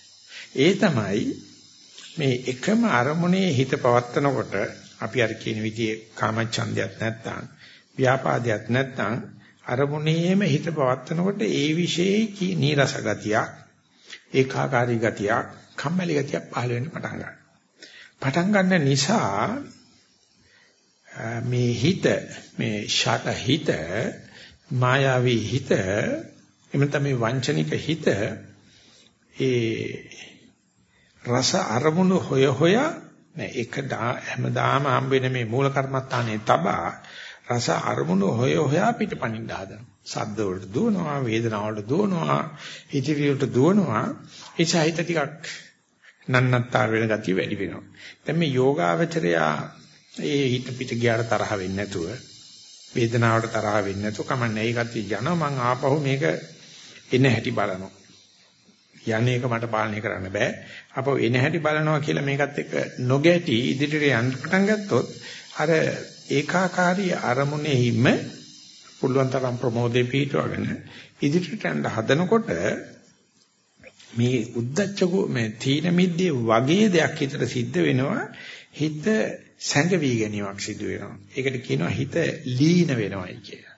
S1: ඒ තමයි මේ එකම අරමුණේ හිත පවත්නකොට අපි අර කියන විදිහේ කාමච්ඡන්දයක් නැත්නම් ව්‍යාපාදයක් නැත්නම් අරමුණේම හිත පවත්නකොට ඒ විශේෂයි නීරස ගතියක් ඒකාකාරී ගතියක් කම්මැලි ගතියක් පහළ වෙන්න පටන් ගන්නවා. පටන් ගන්න නිසා මේ හිත මේ ෂට හිත මායාවී හිත එමෙන්න තමයි වංචනික හිත ඒ රස අරමුණු හොය හොයා නෑ ඒක හැමදාම හම්බ වෙන මේ මූල කර්මස්ථානයේ තබා රස අරමුණු හොය හොයා පිටපණින්න හදනවා. සද්ද වලට දුවනවා, වේදනාව වලට දුවනවා, හිතවිලි වලට දුවනවා. ඒ සහිත ටිකක් නන්නත්තර වෙන ගතිය වැඩි වෙනවා. දැන් මේ යෝගාවචරයා ඒ හිත පිට ගියාට තරහ වෙන්නේ නැතුව, වේදනාවට තරහ වෙන්නේ නැතුව කමන්නේ. ඒකත් යනවා මං ආපහු මේක එන හැටි බලනවා. යන්නේ එක මට පාලනය කරන්න බෑ. අපෝ එන හැටි බලනවා කියලා මේකත් එක්ක නොගැටි ඉදිරියට යන්න පටන් ගත්තොත් අර ඒකාකාරී අරමුණෙහිම පුළුවන් තරම් ප්‍රමෝදේ පිටවගෙන ඉදිරියට යන්න හදනකොට මේ උද්දච්චකෝ මේ තීන මිද්දේ වගේ දෙයක් හිතට සිද්ධ වෙනවා. හිත සැඟවි ගැනීමක් සිදු වෙනවා. ඒකට කියනවා හිත ලීන වෙනවයි කියලා.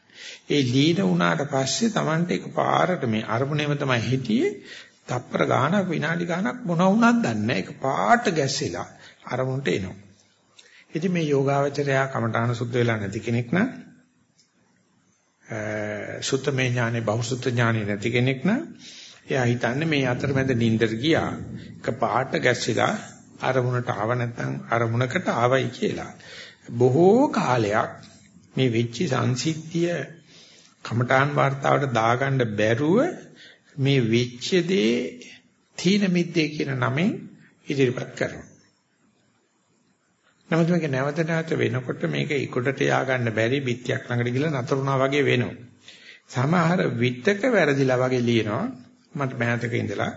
S1: ඒ ලීන වුණාට පස්සේ Tamante එකපාරට මේ අරමුණේම තමයි හිටියේ. තප්පර ගානක් විනාඩි ගානක් මොන වුණත් දන්නේ නැහැ. ඒක පාට ගැස්සෙලා අරමුණට එනවා. ඉතින් මේ යෝගාවචරයා කමඨාන සුද්ධ වෙලා නැති කෙනෙක් නම් සුත්තමේ ඥානේ බහුසුත්ත ඥානේ නැති කෙනෙක් නම් එයා හිතන්නේ මේ අතරමැද නින්දර ගියා. එක පාට ගැස්සිලා අරමුණට ආව නැත්නම් අරමුණකට ආවයි කියලා. බොහෝ කාලයක් මේ වෙච්ච සංසිද්ධිය කමඨාන් වார்த்தාවට දාගන්න බැරුව මේ වෙච්ච දේ තීන මිද්දේ කියන නමෙන් ඉදිරිපත් කරනවා. නමුත් මේක නැවත නැවත වෙනකොට මේක ඉකොටට යා ගන්න බැරි පිටියක් ළඟට ගිහලා නතර වුණා වගේ වෙනවා. සමහර විත්තක වැරදිලා වගේ ලියනවා. මට මෑතක ඉඳලා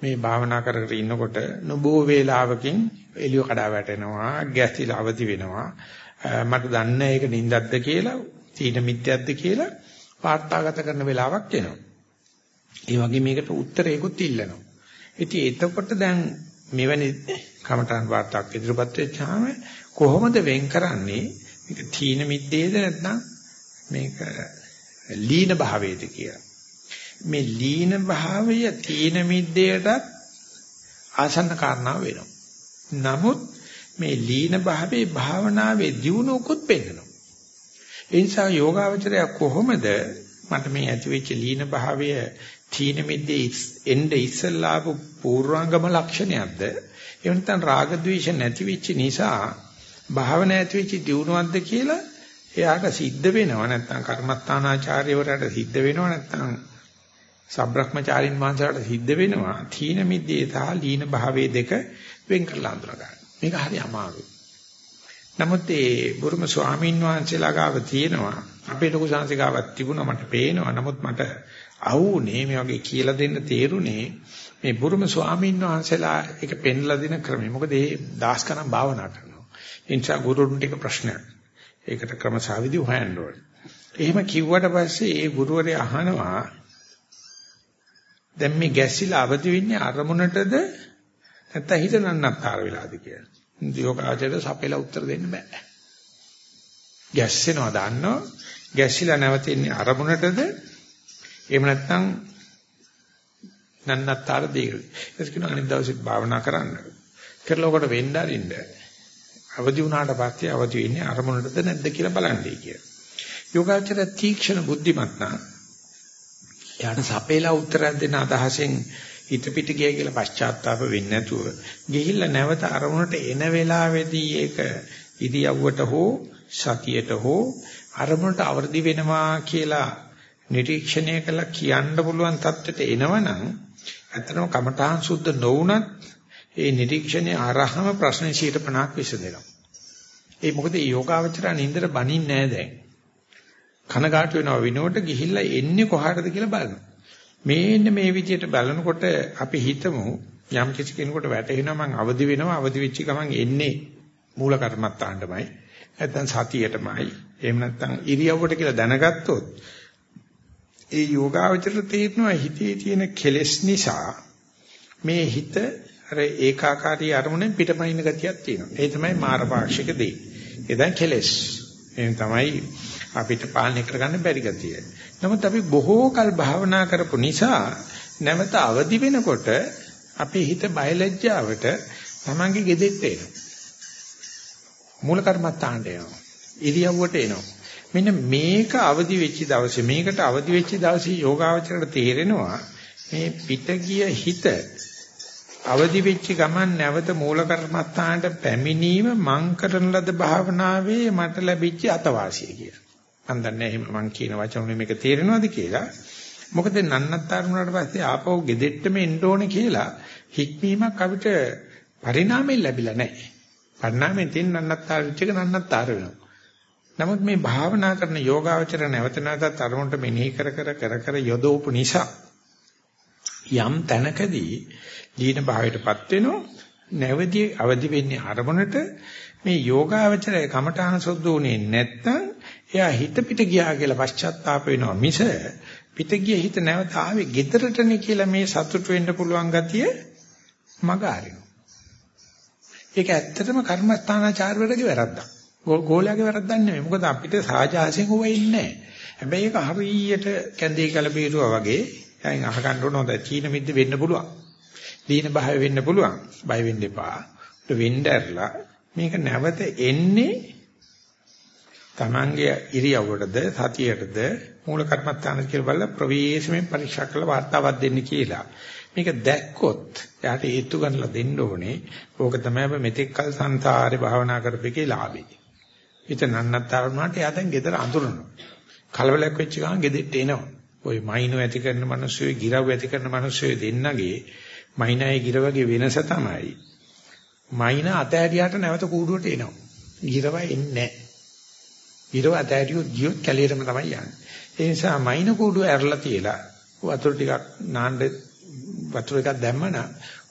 S1: මේ භාවනා කර කර ඉන්නකොට නොබෝ වේලාවකින් එළිය කඩා වැටෙනවා, ගැස්සිලා අවදි වෙනවා. මට දන්නේ ඒක නිින්දක්ද කියලා, තීන මිත්‍යක්ද කියලා වාර්තාගත කරන වෙලාවක් එනවා. ඒ වගේ මේකට උත්තරයකුත් ඉල්ලනවා. ඉතින් එතකොට දැන් මෙවැනි කමඨාන් වාර්තාවක් ඉදිරිපත් වෙච්චාම කොහොමද වෙන් කරන්නේ මේක තීන මිද්දේද නැත්නම් මේක ලීන භාවයේද කියලා. මේ ලීන භාවය තීන මිද්දේටත් ආසන්න කාරණා වෙනවා. නමුත් මේ ලීන භාවයේ භාවනාවේ දියුණුවකුත් පෙන්නනවා. ඒ නිසා යෝගාවචරය කොහොමද මට මේ ඇතිවෙච්ච ලීන භාවය තීන මිද්දේ එnde ඉස්සල්ලාපු පූර්වාංගම ලක්ෂණයක්ද එහෙම නැත්නම් රාග ద్వේෂ නැති වෙච්ච නිසා භාවනා ඇති වෙච්ච දියුණුවක්ද කියලා එයාට සිද්ධ වෙනවා නැත්නම් කර්මස්ථානාචාර්යවරයාට සිද්ධ වෙනවා නැත්නම් සබ්‍රහ්මචාරින් වහන්සේලාට සිද්ධ වෙනවා තීන මිද්දේ සහ ලීන භාවයේ දෙක වෙන් කරලා අඳුර ගන්න. මේක හරි අමාරුයි. නමුත් ඒ බුරුම ස්වාමීන් වහන්සේලා ගාව තියෙනවා අපේ ලොකු සංසිකාවක් තිබුණා මට පේනවා. නමුත් මට අහුනේ මේ වගේ කියලා දෙන්න තේරුනේ මේ බුරුම ස්වාමීන් වහන්සේලා ඒක පෙන්ලා දෙන ක්‍රමය. මොකද ඒ දාස් ගණන් භාවනා කරනවා. ඒ නිසා ගුරුතුන් ටික ප්‍රශ්නයක්. ඒකට ක්‍රමසාවිදි හොයන්න ඕනේ. එහෙම කිව්වට පස්සේ ඒ ගුරුවරයා අහනවා දැන් මේ ගැස්සිලා අවදි වෙන්නේ අරමුණටද නැත්නම් හිත නන්නත්තර වෙලාද කියලා. යෝගාචරයට සපෙලා උත්තර දෙන්න බෑ. ගැස්සෙනවා දන්නවා. ගැස්සිලා නැවතින්නේ අරමුණටද එහෙම නැත්නම් නන්නත්තර දෙයකට. ඒක කියන අනිත් දවසෙත් භාවනා කරන්න. කරලා ඔකට වෙන්න අරින්න. අවදි වුණාට පස්සේ අවදි වෙන්නේ අරමුණටද නැද්ද කියලා බලන්නේ කියලා. යෝගාචර තීක්ෂණ බුද්ධිමත් නම් එයාට සපේලා උත්තරයක් දෙන්න අදහසෙන් හිත පිට ගිය කියලා පශ්චාත්තාප වෙන්නේ නැතුව ගිහිල්ලා නැවත අරමුණට එන වෙලාවේදී ඒක ඉදියව්වට හෝ සතියට හෝ අරමුණට අවදි වෙනවා කියලා නිරීක්ෂණය කළා කියන්න පුළුවන් தත්ත්වයට එනවනම් ඇත්තටම කමඨාන් සුද්ධ නොවුනත් ඒ නිරීක්ෂණයේ ආරහම ප්‍රශ්නේ 50ක් විසඳෙනවා. ඒ මොකද මේ යෝගාවචරය නින්දට බනින්නේ නැහැ දැන්. කනගාටු වෙනවා විනෝඩ ගිහිල්ලා එන්නේ කොහාටද කියලා බලනවා. මේන්න මේ විදිහට බලනකොට අපි හිතමු යම් කිසි කෙනෙකුට වැටහෙනවා මං අවදි වෙනවා අවදි වෙච්ච ගමන් එන්නේ මූල කර්මත්තාණ්ඩමයි නැත්නම් සතියටමයි එහෙම නැත්නම් ඉරියව්වට කියලා දැනගත්තොත් ඒ යෝගාවචර තේරෙනවා හිතේ තියෙන කෙලෙස් නිසා මේ හිත අර ඒකාකාරී අරමුණෙන් පිටපයින් ගතියක් තියෙනවා. ඒ තමයි මාරපාක්ෂික දේ. ඒ දැන් කෙලෙස්. එහෙනම් තමයි අපිට පාලනය කරගන්න බැරි ගතිය. නමුත් අපි බොහෝ කල් භාවනා කරපු නිසා නැවත අවදි වෙනකොට අපේ හිත බයලජ්ජාවට තමන්ගේ gedeත් එනවා. මූල කර්මත්තාන්ට එනවා. ඉරියව්වට එනවා. මෙන්න මේක අවදි වෙච්ච දවසේ මේකට අවදි වෙච්ච දවසේ යෝගාවචරයට තේරෙනවා මේ පිටගිය හිත අවදි වෙච්ච ගමන් නැවත මූල කර්මස්ථානට පැමිණීම මං කරන ලද භාවනාවේ මට ලැබිච්ච අතවාසිය කියලා. මම දන්නේ එහෙම මං කියන වචන මේක තේරෙනවද කියලා. මොකද නන්නත්තර වුණාට පස්සේ ආපහු ගෙදෙට්ටම එන්න ඕනේ කියලා හික්මීමක් අපිට පරිණාමයෙන් ලැබිලා නැහැ. පරිණාමයෙන් තියෙන නන්නත්තර විචක නන්නත්තර වෙනවා. නමුත් මේ භාවනා කරන යෝගාවචර නැවත නැවතත් අරමුණට මෙනෙහි කර කර කර කර යොදවපු නිසා යම් තැනකදී දීන භාවයටපත් වෙනවා නැවදී අවදි වෙන්නේ අරමුණට මේ යෝගාවචරය කමඨාන සුද්ධ උනේ නැත්තම් එයා හිත පිට ගියා කියලා පශ්චාත්තාප වෙනවා මිස පිට ගිය හිත නැවත ආවේ gederටනේ කියලා මේ සතුට වෙන්න පුළුවන් ගතිය මග අරිනවා. ඒක ඇත්තටම කර්මස්ථානාචාර්යවලගේ වැරද්දක්. ගෝලයාගේ වැරද්දක් නෙමෙයි. මොකද අපිට සාජාසයෙන් හොව ඉන්නේ නැහැ. හැබැයි ඒක හරියට කැඳේ කලබීරුවා වගේ යයින් අහගන්න ඕන හොඳ චීන මිද්ද වෙන්න පුළුවන්. දීන භාවය වෙන්න පුළුවන්. බය වෙන්න එපා. වෙන්න ඇරලා මේක නැවත එන්නේ Tamange ඉරියව්වටද සතියටද මූල කර්මත්තාන කියලා බලලා ප්‍රවේශමෙන් පරීක්ෂා කරලා වාර්තාවක් දෙන්න කියලා. මේක දැක්කොත් එයාට හේතු ගන්නලා දෙන්න ඕනේ. ඕක තමයි අපි මෙතෙක් කල සංසාරේ භාවනා කරපේකේ ලාභේ. හිත නන්නත්තර වුණාට එයා දැන් ගෙදර අඳුරනවා. කලබලයක් වෙච්ච ගමන් ගෙදෙට්ට එනවා. ওই මයින්ෝ ඇති කරන මිනිස්සුයි ගිරව් ඇති කරන මිනිස්සුයි දෙන්නගේ මයින්යි ගිරවගේ වෙනස තමයි. මයින් අතහැරියාට නැවත කූඩුවට එනවා. ගිරව එන්නේ නැහැ. ගිරව අතහැරියොත් ගියොත් කැලියටම තමයි යන්නේ. ඒ නිසා මයින් කූඩුව ඇරලා තියලා වතුර ටිකක් නාන්න වතුර එකක් දැම්මම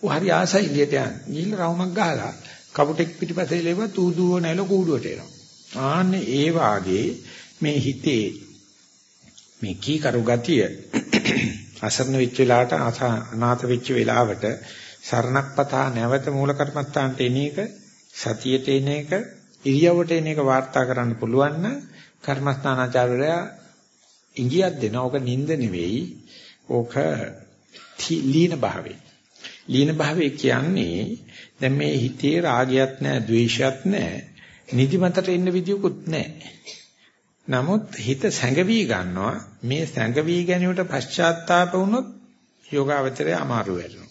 S1: ඌ හරි ආසයි එළියට යන්න. ගිහිල්ලා රවුමක් ගහලා කපුටෙක් පිටිපස්සේ ලෙව තූදුව නැල කූඩුවට එනවා. ආන්නේ ඒ වාගේ මේ හිතේ මේ කීකරු ගතිය අසරණ වෙච්ච වෙලාවට අනාථ වෙච්ච වෙලාවට සරණක් පතා නැවත මූල කර්මත්තාන්ට එන එක සතියට එන එක ඉරියවට එන එක වාර්තා කරන්න පුළුවන් නම් කර්මස්ථානාචාර්යයා ඉංගියක් දෙනවා. ඕක නිନ୍ଦ නෙවෙයි. ඕක ලීන භාවය. ලීන භාවය කියන්නේ දැන් මේ හිතේ රාගයක් නැහැ, ද්වේෂයක් නැහැ. නිදිමතට එන්න විදියකුත් නැහැ. නමුත් හිත සැඟවි ගන්නවා මේ සැඟවි ගැනීමට පශ්චාත්තාප වුණොත් යෝගාවචරය අමාරු වෙනවා.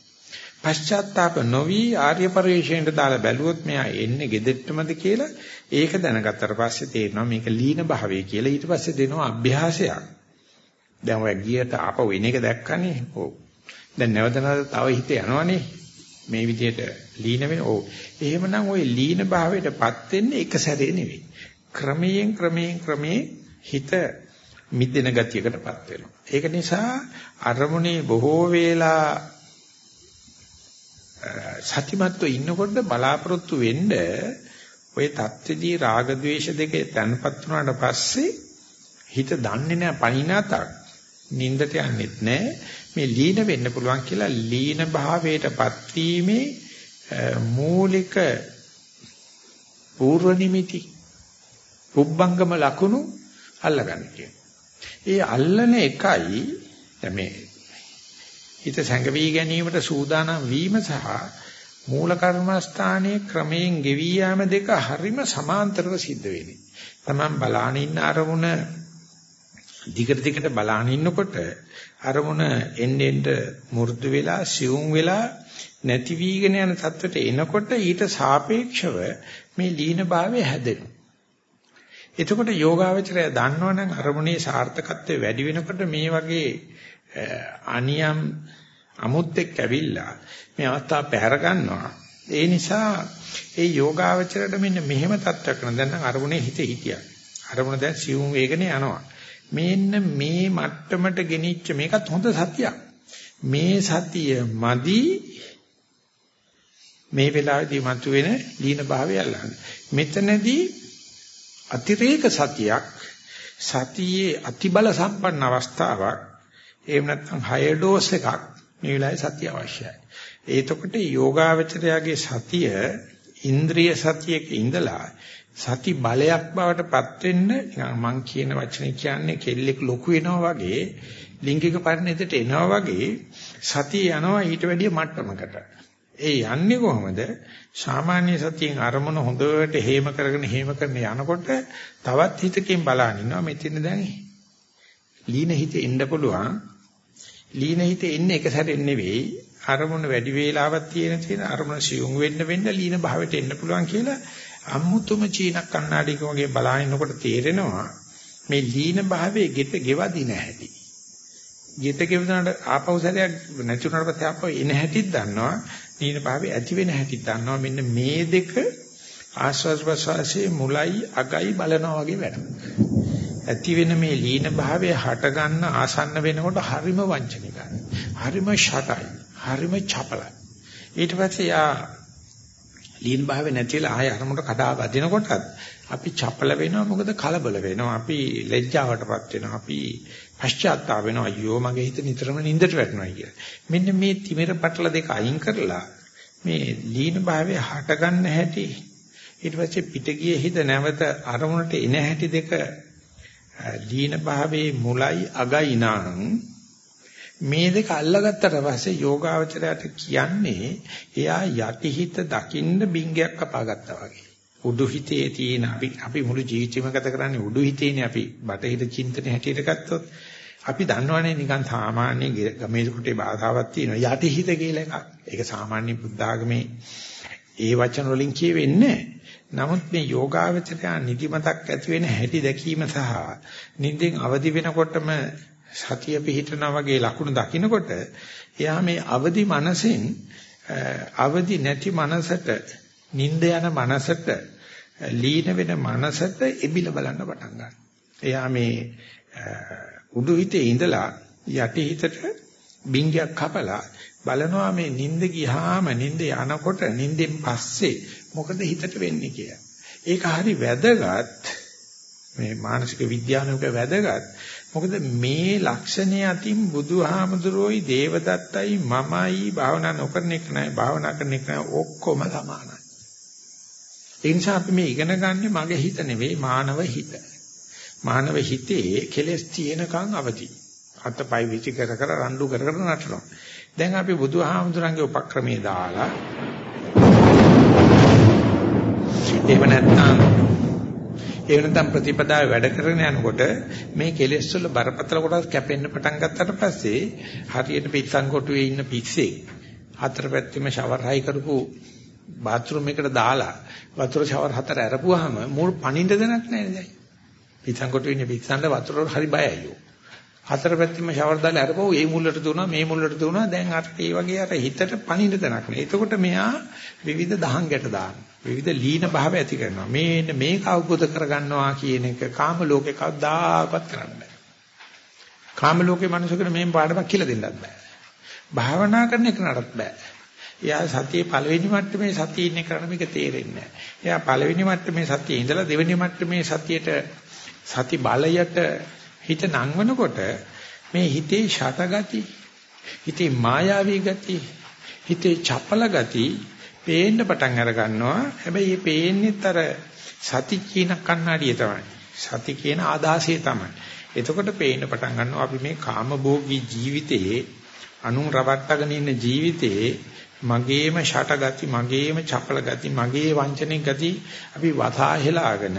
S1: පශ්චාත්තාප නොවි ආර්ය පරිශ්‍රයෙන්ට දාලා බැලුවොත් මෙයා එන්නේ gedettමද කියලා ඒක දැනගත්තට පස්සේ තේරෙනවා මේක ලීන භාවය කියලා ඊට පස්සේ දෙනවා අභ්‍යාසයක්. දැන් ඔය ගියට ආපහු එන එක දැක්කනේ. ඔව්. දැන් නැවත නැවත තව හිත යනවනේ. මේ විදිහට ලීන වෙන ඕ. එහෙමනම් ওই ලීන භාවයටපත් වෙන්නේ එක සැරේ නෙවෙයි. ක්‍රමයෙන් ක්‍රමයෙන් ක්‍රමේ හිත මිදෙන ගතියකටපත් වෙනවා. ඒක නිසා අරමුණේ බොහෝ වේලා සතිමත්ව ඉන්නකොට බලාපොරොත්තු වෙන්න ওই தත්ත්‍විදී රාග ద్వේෂ දෙකේ තැන්පත් වුණාට පස්සේ හිත දන්නේ නැහැ පණිනාතක්. නින්දට යන්නෙත් නැහැ මේ ලීන වෙන්න පුළුවන් කියලා ලීන භාවයටපත් වීමේ මූලික පූර්ව නිමිති පුබ්බංගම ලකුණු අල්ලගන්න කියන. ඒ අල්ලන එකයි දැන් මේ හිත සැඟවි ගැනීමට සූදානම් වීම සහ මූල කර්මස්ථානයේ ක්‍රමයෙන් ගෙවී යාම දෙක හරිම සමාන්තරව සිද්ධ වෙන්නේ. Taman බලාන ඉන්න අරමුණ දිගට දිගට බලාන ඉන්නකොට අරමුණ එන්න එන්න මෘදු වෙලා සියුම් වෙලා නැති වීගෙන යන තත්වයට එනකොට ඊට සාපේක්ෂව මේ ලීන භාවය හැදෙනවා. එතකොට යෝගාවචරය දන්නවනම් අරමුණේ සාර්ථකත්වය වැඩි වෙනකොට මේ වගේ අනියම් අමුත් එක්ක ඇවිල්ලා මේ අවස්ථාව පැහැර ගන්නවා. ඒ නිසා ඒ යෝගාවචරයට මෙන්න මෙහෙම තත්ත්වයක් කරන දැන් නම් අරමුණේ හිත හිටියා. අරමුණ දැන් සිවුම් වේගනේ යනවා. මෙන්න මේ මට්ටමට ගෙනිච්ච මේකත් හොඳ සතියක්. මේ සතිය මදි මේ වෙලාවේදී මතුවෙන දීන භාවය අල්ලන්න. මෙතනදී අතිරේක සතියක් සතියේ අතිබල සම්පන්න අවස්ථාවක් එහෙම නැත්නම් හයර් ඩෝස් එකක් මේ වෙලාවේ සතිය අවශ්‍යයි. එතකොට යෝගාවචරයාගේ සතිය ඉන්ද්‍රිය සතියක ඉඳලා සති බලයක් බවට පත් වෙන්න මම කියන වචනේ කියන්නේ කෙල්ලෙක් ලොකු වෙනවා වගේ ලිංගික පරිණතයට එනවා වගේ සතිය යනවා ඊට වැඩිය මට්ටමකට. ඒ යන්නේ කොහොමද? සාමාන්‍ය සතියෙන් අරමුණ හොඳට හේම කරගෙන හේම කරන යනකොට තවත් හිතකින් බලන ඉන්නවා මෙතන දැන් ලීන හිත එන්න පුළුවන්. ලීන හිත එන්නේ එක සැරෙන් නෙවෙයි අරමුණ වැඩි වේලාවක් තියෙන තියෙන අරමුණ සියුම් වෙන්න වෙන්න ලීන භාවයට එන්න පුළුවන් කියලා අමුතුම චීන කන්නාඩික වගේ බලහිනකොට තේරෙනවා මේ ලීන භාවයේ ගෙත ගෙවදින හැටි. ගෙත ගෙවනට ආපහු සැරයක් නැතුණාට පස්සේ ආපහු එන හැටිත් දන්නවා. ලීන භාවයේ ඇති වෙන හැටිත් දන්නවා. මෙන්න මේ දෙක ආස්වාස් ප්‍රසවාසයේ මුලයි අගයි බලනවා වගේ වැඩ. ඇති වෙන මේ ලීන භාවයේ හට ගන්න ආසන්න වෙනකොට හරිම වංචනිකයි. හරිම ෂටයි. හරිම චපලයි. ඊට පස්සේ යා ලීන භාවය නැතිලා ආය අරමුණට කඩා වදිනකොටත් අපි චපල වෙනවා මොකද කලබල වෙනවා. අපි ලැජ්ජාවටපත් වෙනවා. අපි පශ්චාත්තාප වෙනවා. අයියෝ මගේ හිත නිතරම නින්දට වැටෙනවා කියලා. මෙන්න මේ තිමිර පටල දෙක අයින් කරලා මේ ලීන භාවය හට ගන්න හැටි ඊට පස්සේ පිටගියේ හිත නැවත අරමුණට එන හැටි දෙක ලීන භාවයේ මුලයි අගයි නම් මේ දෙක අල්ලගත්තට පස්සේ යෝගාවචරයට කියන්නේ එයා යටිහිත දකින්න බින්ගයක් කපාගත්තා වගේ. උඩු හිතේ තියෙන අපි අපි මුළු ජීවිතේම ගත කරන්නේ උඩු හිතේනේ අපි බටහිර චින්තන හැටියට ගත්තොත් අපි දන්නවනේ නිකන් සාමාන්‍ය ගමේ කුටේ භාෂාවක් තියෙනවා යටිහිත කියලා එකක්. ඒක සාමාන්‍ය බුද්ධ ආගමේ ඒ වචන වලින් කියවෙන්නේ නමුත් මේ යෝගාවචරය නිදිමතක් ඇති වෙන හැටි දැකීම සහ නිින්දෙන් අවදි වෙනකොටම සතිය පිහිටනා වගේ ලකුණු දකිනකොට එයා මේ අවදි මනසෙන් අවදි නැති මනසට නිින්ද යන මනසට ලීන වෙන මනසට එබිල බලන්න පටන් ගන්නවා. එයා මේ උඩු හිතේ ඉඳලා යටි හිතට බින්ගයක් කපලා බලනවා මේ නිින්ද ගියාම නිින්ද යනකොට නිින්දෙන් පස්සේ මොකද හිතට වෙන්නේ කියලා. ඒක හරි වැදගත් මේ මානසික විද්‍යානුක වැදගත් මොකද මේ ලක්ෂණය අතින් බුදුහාමුදුරෝයි දේවදත්තයි මමයි භාවනා නොකරන එක නෑ භාවනා කරන එක නෑ ඔක්කොම සමානයි. ඒ නිසා අපි මේ ඉගෙන ගන්න මගේ හිත නෙවෙයි මානව හිත. මානව හිතේ කෙලස් තියෙනකන් අවදි. අතපය විචි කර කර රණ්ඩු කර කර නටනවා. දැන් අපි බුදුහාමුදුරන්ගේ උපක්‍රමයේ දාලා එහෙම නැත්නම් ඒ වෙනතම් ප්‍රතිපදාවේ වැඩ කරගෙන යනකොට මේ කෙලෙස් වල බරපතල කොටස් කැපෙන්න පටන් ගත්තට පස්සේ හරියට පිටසන් කොටුවේ ඉන්න පිස්සෙක් හතර පැත්තෙම ෂවර් හයි කරපු බාත්රූම් එකට දාලා වතුර ෂවර් හතර අරපුවාම මූල් පණින්න දෙයක් නැහැ නේද? පිටසන් කොටුවේ ඉන්න පිටසන්ට වතුර හරි බයයි. හතර පැත්තෙම ෂවර් දාලා අරපුවා මේ මුල්ලට දුණා මේ මුල්ලට දුණා දැන් අර ඒ වගේ අර හිතට පණින්න දෙයක් නැහැ. එතකොට මෙයා විවිධ දහං ගැට දානවා. විවිධ ලීන භාව ඇති කරනවා. මේ මේක අවබෝධ කරගන්නවා කියන එක කාම ලෝකේ කවදාකවත් කරන්න බෑ. කාම ලෝකේ මිනිසුන්ට මේ පාඩමක් කියලා දෙන්නත් බෑ. භාවනා කරන එක නටත් බෑ. එයා සතියේ පළවෙනි මට්ටමේ සතිය ඉන්නේ කරන මේක තේරෙන්නේ නැහැ. එයා පළවෙනි මට්ටමේ සතියේ ඉඳලා දෙවෙනි මට්ටමේ සතියට සති බලයට හිත නංවනකොට මේ හිතේ ෂටගති, හිතේ මායාවී ගති, හිතේ චපල ගති පේන්න පටන් අර ගන්නවා. හැබැයි මේ පේන්නේත් අර සති කියන කණ්ණාඩිය තමයි. සති කියන ආදාසය තමයි. එතකොට පේන්න පටන් ගන්නවා අපි මේ කාමභෝගී ජීවිතයේ අනුන් රවට්ටගෙන ඉන්න ජීවිතයේ මගේම ෂටගති මගේම චපල ගති මගේ වංචනික ගති අපි වතා හෙලාගෙන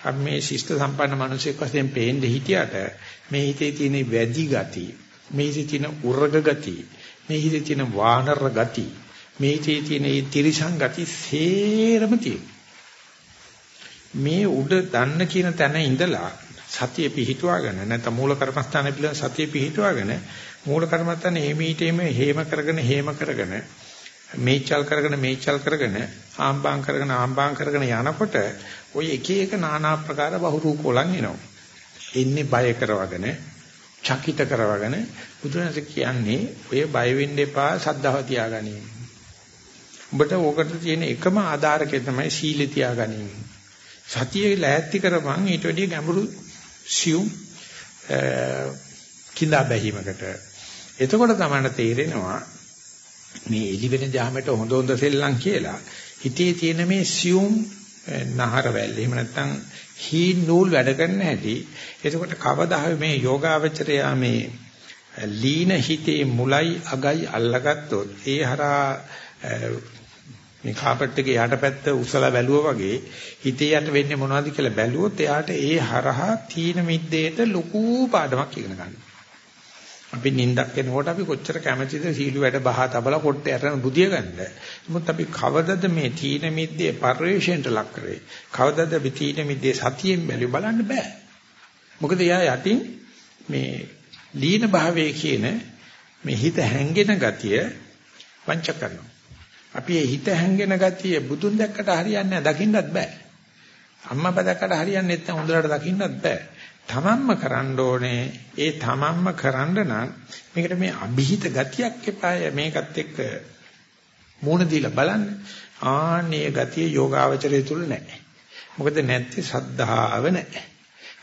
S1: අපි මේ ශිෂ්ට සම්පන්න මිනිසෙක් වශයෙන් පේන්නේ හිටියට මේ හිතේ තියෙන වැඩි ගති මේ හිතේ තියෙන උර්ග ගති මේ හිතේ තියෙන වානර ගති මේකේ තියෙන මේ තිරිසං ගති සේරම මේ උඩ දන්න කියන තැන ඉඳලා සතිය පිහිටුවාගෙන නැත්නම් මූල කර්මස්ථාන පිළිබඳ සතිය පිහිටුවාගෙන මූල කර්මස්ථාන හේමීටේම හේම කරගෙන හේම කරගෙන මේචල් කරගෙන මේචල් කරගෙන ආම්බාම් කරගෙන ආම්බාම් කරගෙන යනකොට ওই එක එක নানা ආකාර බහුරූපෝලන් එනවා. ඉන්නේ බය කරවගෙන, චකිත කරවගෙන බුදුරජාණන් කියන්නේ ඔය බය වෙන්න එපා සද්ධාව තියාගනින්. උඹට ඕකට තියෙන එකම ආධාරකය තමයි සීලය තියාගනින්. සතියේ ලෑස්ති කරපන් ඊට වැඩිය ගැඹුරු සියුම් කිඳා බැහිමකට. එතකොට තමයි තේරෙනවා මේ එලි වෙන ජාමයට හොඳ හොඳ සෙල්ලම් කියලා හිතේ තියෙන මේ සියුම් නහර වැල් එහෙම නැත්නම් හීන් නූල් වැඩ කරන්න හැටි එතකොට කවදා මේ යෝගාවචරය මේ ලීන හිතේ මුලයි අගයි අල්ලගත්තොත් ඒ හරහා මේ කාපට් එකේ යටපැත්ත උසලා බැලුවා වගේ හිතේ යට වෙන්නේ මොනවද කියලා බැලුවොත් එයාට ඒ හරහා තීන මිද්දේට ලොකු පාඩමක් ඉගෙන ගන්නවා. අපි නිින්දක් එනකොට අපි කොච්චර කැමැතිද සීළු වැඩ බහා තබලා කොට්ට යටන බුදිය ගන්න. නමුත් අපි කවදද මේ තීන මිද්දේ පරිවේශයෙන්ට ලක් කරේ? කවදද අපි තීන මිද්දේ සතියෙන් බැලු බලන්න බෑ. මොකද එයා යටින් මේ ලීන භාවයේ කියන මේ හිත හැංගෙන ගතිය වංච කරනවා. අපි මේ හිත හැංගෙන ගතිය බුදුන් දැක්කට හරියන්නේ නැහැ දකින්නත් බෑ. අම්මා බදකට හරියන්නේ නැත්නම් හොඳට දකින්නත් බෑ. තමන්ම කරන්න ඕනේ. ඒ තමන්ම කරන්න නම් මේකට මේ અભිහිත ගතියක් එපාය. මේකත් එක්ක මූණ දීලා බලන්න. ආන්නේ ගතිය යෝගාවචරය තුල නැහැ. මොකද නැත්තේ සද්ධාව නැහැ.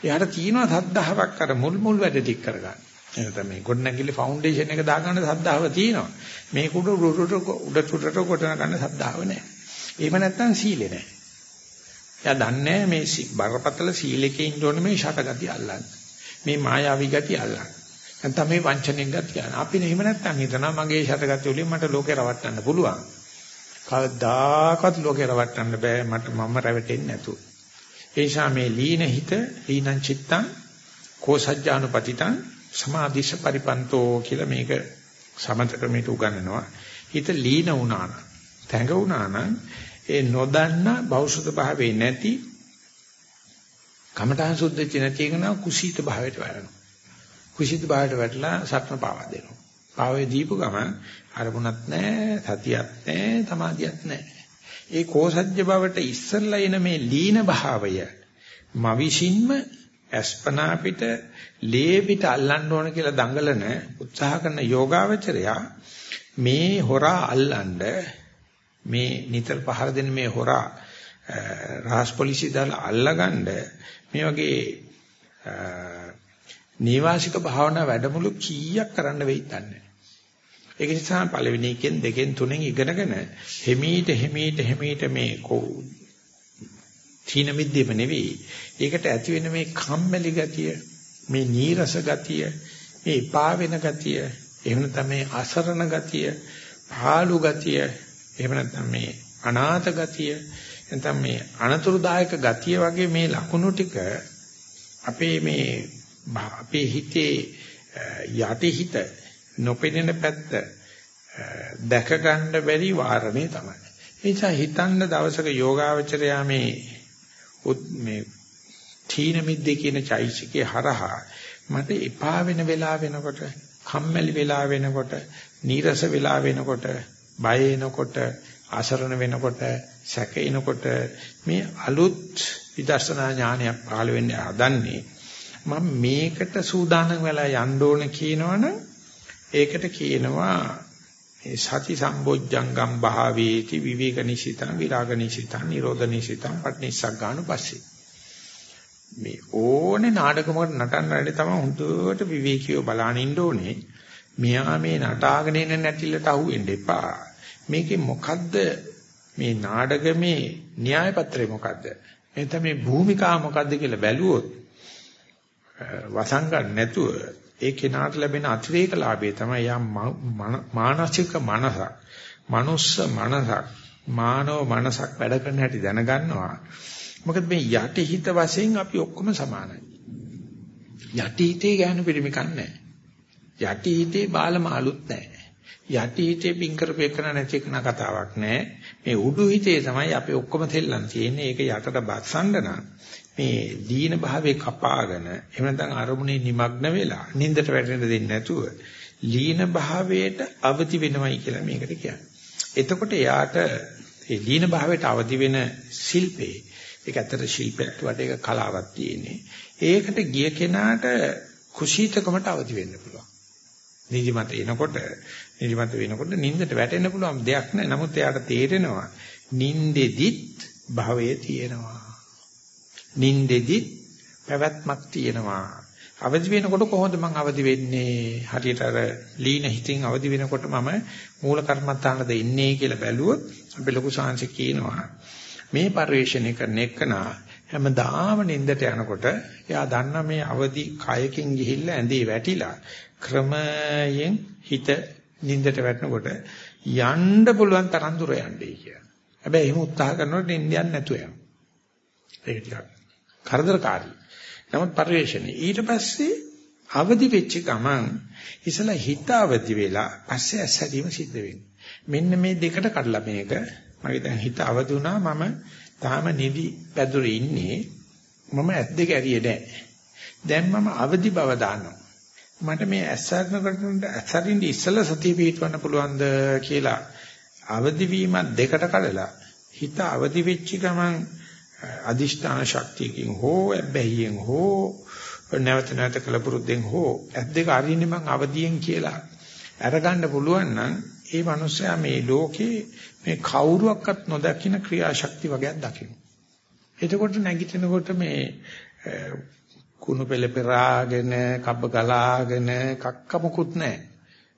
S1: එයාට තියෙනවා සද්ධාාවක් අර මුල් මුල් වැඩ ටික කරගන්න. එහෙනම් මේ ගොඩනැගිලි ෆවුන්ඩේෂන් එක දාගන්න සද්ධාව තියෙනවා. මේක උඩ උඩට උඩට උඩට කොටන ගන්න සද්ධාව නැහැ. එහෙම නැත්නම් සීලෙ නැහැ. එයා දන්නේ මේ බරපතල සීලෙකේ ඉන්න ඕනේ මේ ෂටගතිය අල්ලන්න. මේ මායාවී ගතිය අල්ලන්න. නැත්නම් මේ වංචනෙන් ගතිය. අපි එහෙම නැත්නම් හිතනවා මගේ ෂටගතිය වලින් මට ලෝකේ රවට්ටන්න පුළුවන්. කවදාකවත් ලෝකේ රවට්ටන්න බෑ මට මම රැවටෙන්නේ නැතුව. ඒ නිසා මේ ලීන හිත, ලීනං චිත්තං, කෝසජ්ජානුපතිතං සමාධිස පරිපන්තෝ කියලා මේක සමත ක්‍රමයට උගන්වනවා. හිත ලීන වුණා නම්, තැඟ වුණා නම් ඒ නොදන්න බෞසුත භාවේ නැති කමඨාන් සුද්ධච්ච නැති එක නම් කුසීත භාවයට වැටෙනවා. කුසීත භාවයට වැටලා සත්න පාවා දෙනවා. පාවේ දීපු ගමන් අරමුණක් නැහැ, සතියක් නැහැ, සමාධියක් නැහැ. ඒ කෝසජ්ජ බවට ඉස්සල්ලා එන මේ ලීන භාවය මවිෂින්ම අස්පනා පිට ලේ පිට අල්ලන්න ඕන කියලා දඟලන උත්සාහ කරන යෝගාවචරයා මේ හොරා අල්ලන්න මේ නිතර පහර දෙන මේ හොරා රහස් පොලිසිය දාලා අල්ලගන්න මේ වගේ නීවාසික භාවනා වැඩමුළු කීයක් කරන්න වෙයිද නැහැ. ඒක නිසා පළවෙනි එකෙන් දෙකෙන් තුනෙන් ඉගෙනගෙන හිමීට හිමීට හිමීට මේ තීන මිද්දේම නෙවෙයි. ඒකට ඇති වෙන මේ කම්මැලි ගතිය, මේ නීරස ගතිය, මේ එපා වෙන ගතිය, එහෙම නැත්නම් මේ අසරණ ගතිය, පාළු ගතිය, එහෙම නැත්නම් මේ අනාථ ගතිය නැත්නම් මේ අනතුරුදායක ගතිය වගේ මේ ලක්ෂණු ටික අපේ මේ අපේ හිතේ යටි හිත නොපෙනෙන පැත්ත දැක ගන්න බැරි වාරණේ තමයි. ඒ නිසා හිතන්න දවසක යෝගාවචරයා මේ මේ තීන මිද්දේ කියන චෛසිකේ හරහා මට එපා වෙන වෙලාව වෙනකොට කම්මැලි වෙලා වෙනකොට නීරස වෙලා වෙනකොට බය එනකොට ආසරණ වෙනකොට සැක එනකොට මේ අලුත් විදර්ශනා ඥානයක් පහළ වෙන්නේ හදන්නේ මම මේකට සූදානම් වෙලා යන්න ඕන කියනවනම් ඒකට කියනවා මේ සති සම්බොජ්ජංගම් භාවේති විවේක නිසිතං විරාග නිසිතං නිරෝධ නිසිතං පටිනිස්සග්ගානුපස්සී මේ ඕනේ නාටකමකට නටන්න වැඩි තමයි හුදුවට විවේකීව බලන ඉන්න ඕනේ මෙයා මේ නටාගෙන ඉන්න නැතිලට අහුවෙන්න එපා. මේකේ මොකද්ද මේ නාඩගමේ න්‍යාය පත්‍රය මොකද්ද? එතන මේ භූමිකාව මොකද්ද කියලා බැලුවොත් වසංගන් නැතුව ඒ කෙනාට ලැබෙන අතිරේක ලාභය තමයි යා මානසික මනසක්, මනුස්ස මනසක්, මානව මනසක් වැඩ කරන හැටි දැනගන්නවා. මොකද මේ යටි හිත වශයෙන් අපි ඔක්කොම සමානයි. යටි හිතේ ගැහණු පිළිමිකක් නැහැ. යටි හිතේ බාලමාලුත් නැහැ. යටි හිතේ පින් කරපේකන නැති කෙනා කතාවක් නැහැ. මේ උඩු හිතේ තමයි අපි ඔක්කොම තෙල්ලන් තියෙන්නේ. ඒක යටට බස්සන්න නම් මේ දීන භාවයේ කපාගෙන එහෙම නැත්නම් අරමුණේ নিমগ্ন වෙලා නින්දට වැටෙන්න දෙන්නේ නැතුව ලීන භාවයට අවදි වෙනවයි කියලා මේකට කියන්නේ. එතකොට එයාට ඒ දීන භාවයට අවදි වෙන ශිල්පේ ඒක ඇත්තට ශිල්පයක් වඩ ඒක කලාවක් තියෙන්නේ. ඒකට ගිය කෙනාට කුසීතකමට අවදි වෙන්න පුළුවන්. නිදිමත එනකොට නිදිමත වෙනකොට නිින්දට වැටෙන්න පුළුවන් දෙයක් නෑ. නමුත් එයාට තේරෙනවා නිින්දෙදිත් භවය තියෙනවා. නිින්දෙදිත් පැවැත්මක් තියෙනවා. අවදි වෙනකොට කොහොමද මං අවදි වෙන්නේ? හරියට අර ලීන හිතින් අවදි වෙනකොට මම මූල කර්මත්තානද ඉන්නේ කියලා බැලුවොත් අපි ලොකු සාංශ කියනවා. මේ පරිශ්‍රණය කරන එකනා හැමදාම නිින්දට යනකොට එයා දන්න මේ අවදි කයකින් ගිහිල්ලා ඇඳේ වැටිලා ක්‍රමයෙන් හිත නිින්දට වැටෙනකොට යන්න පුළුවන් තරම් දුර යන්නේ කියලා. හැබැයි එහෙම උත්සාහ කරනකොට නිින්ද යන්නේ නැතුව යනවා. ඒක ටිකක් කරදරකාරී. නමුත් පරිශ්‍රණය ඊට පස්සේ අවදි වෙච්ච ගමන් ඉතලා හිත අවදි වෙලා පස්සේ ඇස්සදීම සිද්ධ වෙනවා. මෙන්න මේ දෙකට කඩලා මේක මගේ දැන් හිත අවදි වුණා මම තාම නිදි පැදුරේ ඉන්නේ මම ඇස් දෙක ඇරියේ නැහැ. දැන් මම අවදි බව දානවා. මට මේ ඇස්සරනකට ඇස්සරින්ද ඉස්සලා සතිය පිටවන්න පුළුවන්ද කියලා අවදි වීමත් දෙකට කඩලා හිත අවදි වෙච්ච ගමන් අදිෂ්ඨාන ශක්තියකින් හෝ බැහැියෙන් හෝ නැවත නැවත කලපුරුද්දෙන් හෝ ඇස් දෙක අරින්නේ මං අවදියෙන් කියලා අරගන්න පුළුවන් නම් ඒ මනුස්සයා මේ ලෝකේ මේ කවුරුවක්වත් නොදකින ක්‍රියාශක්ති වගේක් දකින්න. එතකොට නැගිටිනකොට මේ කුණු පෙළ පෙරාගෙන කබ්බ ගලාගෙන කක්ක මොකුත් නැහැ.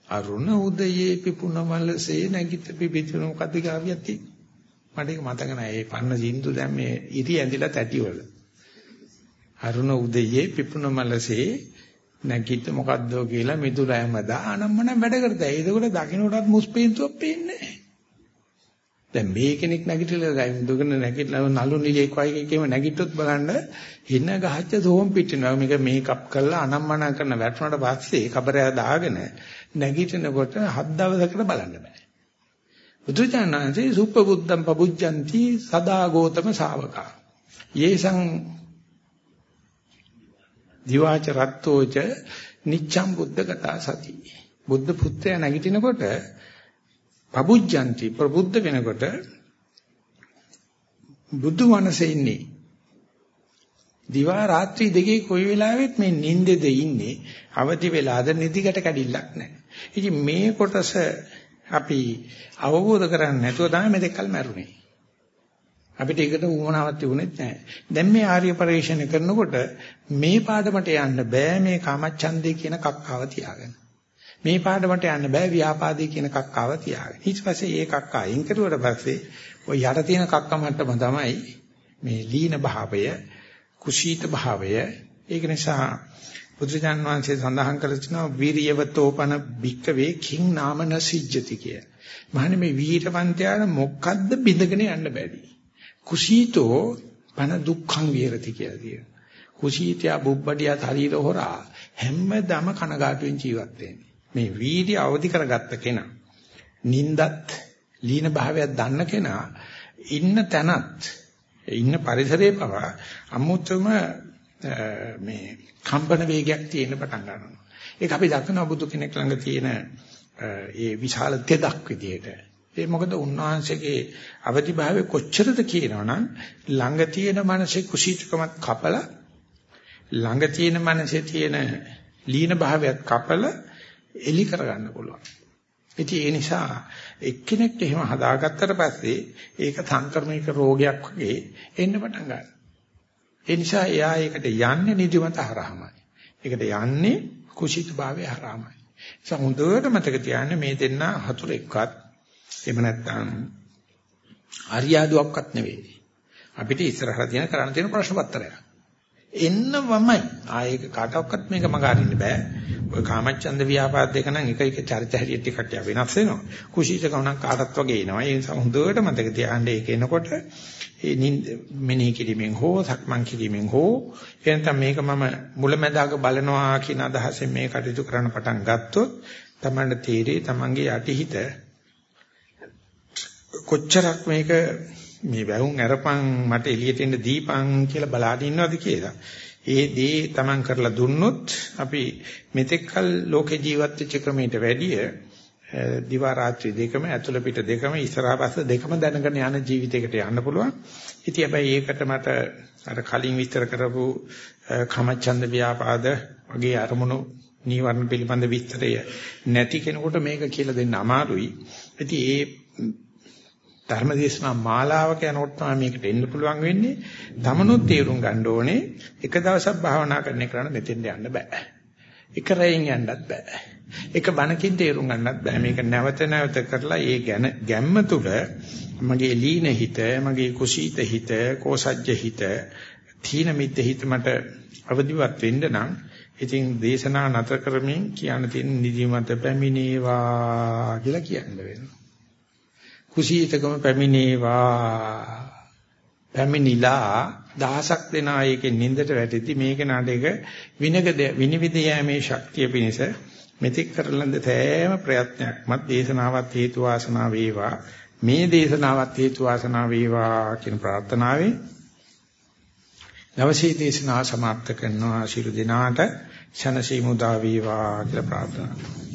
S1: අරුණ උදයේ පිපුණ මලසේ නැගිට පිපිතුන මොකද්ද කාවියක් තියෙන්නේ. මට ඒක මතක නැහැ. ඒ පන්න සින්දු දැන් මේ ඉරි ඇඳිලා තැටිවල. අරුණ උදයේ පිපුණ මලසේ නැගිට මොකද්ද කියලා මිදුලෑම දානම්මන වැඩ කරතයි. ඒකෝට දකින්නටත් මුස්පීන්තුවක් පේන්නේ නැහැ. දැන් මේ කෙනෙක් නැගිටලා දැන් දුකන නැගිටලා නලු නිලියෙක් වගේ එකේම නැගිට්ටොත් බලන්න හින ගහච්ච සෝම් පිටිනවා මේක මේකප් කරලා අනම්මන කරන වැටුණාට පස්සේ කබරය දාගෙන නැගිටිනකොට හත් දවසකට බලන්න බෑ බුදුචානන්සේ සුප්පබුද්ධම් පබුජ්ජಂತಿ සදා ගෝතම ශාවකා. යේසං දිවාච රත්තෝච නිච්ඡම් බුද්ධගතා සති. බුද්ධ පුත්‍රය නැගිටිනකොට පබුජ්ජಂತಿ ප්‍රබුද්ධ වෙනකොට බුදු මනසේ ඉන්නේ. දිවා රාත්‍රී දෙකේ කොයි වෙලාවෙත් මේ නිින්දෙද ඉන්නේ? අවදි වෙලාද නිදිකට කැඩිල්ලක් නැහැ. ඉතින් මේ කොටස අපි අවබෝධ කරගන්න නැතුව තමයි මෙතෙක් කල් මැරුණේ. අපිට ඒකට උවමනාවක් තිබුණෙත් නැහැ. දැන් මේ ආර්ය පරිශ්‍රණය කරනකොට මේ පාඩමට යන්න බෑ මේ කාමච්ඡන්දේ කියන කක්කාව තියාගෙන. මේ පාඩමට යන්න බෑ ව්‍යාපාදේ කියන කක්කාව තියාගෙන. ඊට පස්සේ ඒ කක්කා අයින් කරුවට පස්සේ ওই යට තියෙන කක්ක මට්ටම තමයි මේ ලීන භාවය, කුසීත භාවය. ඒක නිසා බුදුජාන් වහන්සේ සඳහන් කර තිනවා වීරියවතෝපන භික්කවේ කිං නාමන සිජ්ජති කිය. මහන්නේ මේ වීරවන්තයාට මොකද්ද බිඳගෙන යන්න බැරි. කුසීතෝ පන දුක්ඛං විහෙරති කියලා කියනවා. කුසීතයා බුබ්බඩියා ශරීර හොරා හැමදම කනගාටුවෙන් ජීවත් වෙන්නේ. මේ වීර්ය අවදි කරගත්ත කෙනා නින්දත් ලීන භාවයක් දන්න කෙනා ඉන්න තැනත් ඉන්න පරිසරයේ පවා අමුතුම මේ කම්පන වේගයක් තියෙන පටන් ගන්නවා. ඒක අපි දකිනවා බුදු කෙනෙක් ළඟ තියෙන ඒ විශාල දෙදක් විදියට. ඒ මොකද උන්වහන්සේගේ අවදි භාවය කොච්චරද කියනවනම් ළඟ තියෙන මානසික කුසීතකමත් කපලා ළඟ තියෙන මානසිකේ තියෙන ලීන භාවයත් කපලා එලි කරගන්න පුළුවන්. ඉතින් ඒ නිසා එක්කෙනෙක් එහෙම හදාගත්තට පස්සේ ඒක සංක්‍රමණික රෝගයක් වගේ එන්න පටන් ගන්නවා. ඒ නිසා එයා ඒකට යන්නේ නිදිමත හරහාමයි. ඒකට යන්නේ කුසීත භාවය හරහාමයි. ඒ හොඳට මතක තියාගන්න මේ දෙන්න හතුරෙක්වත් එහෙම නැත්නම් ආර්යාදුවක්වත් නෙවෙයි. අපිට ඉස්සරහට තියෙන කරන්න තියෙන ප්‍රශ්න පත්‍රයක්. එන්නවමයි. ආයේක කාටවත් මේක මග අරින්න බෑ. ඔය කාමච්ඡන්ද ව්‍යාපාද දෙක නම් එක එක චරිත හැටියට ටිකක් වෙනස් වෙනවා. කුසීතකම නම් කාටත් වගේ එනවා. ඒ නිසා හොඳට මතක තියාගන්න ඒක එනකොට ඒ මෙනෙහි කිරීමෙන් හෝ සක්මන් කිරීමෙන් හෝ එනතම මේක මම මුලැමැදාක බලනවා කියන අදහසෙන් මේ කටයුතු කරන්න පටන් ගත්තොත් තමන්ට තීරේ තමන්ගේ යටිහිත කොච්චරක් මේක මේ වැවුම් අරපන් මට එළියට එන්න දීපන් කියලා බලාගෙන ඉන්නවද කියලා. ඒ දේ තමන් කරලා දුන්නොත් අපි මෙතෙක්කල් ලෝකේ ජීවත් වෙච්ච ක්‍රමයට වැඩිය දිවා රාත්‍රී දෙකම ඇතුළ පිට දෙකම ඉස්සරහා පස්ස දෙකම දැනගෙන යන ජීවිතයකට යන්න පුළුවන්. ඉතින් හැබැයි ඒකට මට අර කලින් විස්තර කරපු කමච්ඡන්ද ව්‍යාපාද වගේ අරමුණු නීවරණ පිළිබඳ විස්තරය නැති කෙනෙකුට මේක කියලා දෙන්න අමාරුයි. ඉතින් ඒ ධර්මදේශනා මාලාවක යනකොට තමයි මේකට එන්න පුළුවන් වෙන්නේ. තමනුත් තේරුම් ගන්න ඕනේ එක දවසක් භාවනා කරන එකට මෙතෙන්ට යන්න බෑ. එක රැයෙන් යන්නත් බෑ. එක බණකින් තේරුම් ගන්නත් බෑ. මේක නැවත නැවත කරලා ඒ ගැන ගැම්ම තුල මගේ ලීන හිත, මගේ කුසීත හිත, කෝසජ්ජ හිත, තීන මිද්ද හිත මට අවදිවත් වෙන්න නම් ඉතින් දේශනා නතර කරමින් කියන්න තියෙන නිදිමත පැමිණේවා කියලා කියන්න වෙනවා. කුසීතකම පැමිණේවා. පැමිණිලා දහසක් දෙනා ඒකෙන් නින්දට වැටෙති මේක නාඩේක විනගද විනිවිද යෑමේ ශක්තිය පිණිස මෙතික් කරලඳ තෑම ප්‍රයත්නයක්මත් දේශනාවත් හේතු වාසනා වේවා මේ දේශනාවත් හේතු වාසනා වේවා කියන ප්‍රාර්ථනාවෙන් දවසේ දේශනාව સમાપ્ત කරනවා ශිරු දිනාට ශනසීමුදා වේවා කියලා ප්‍රාර්ථනා කරනවා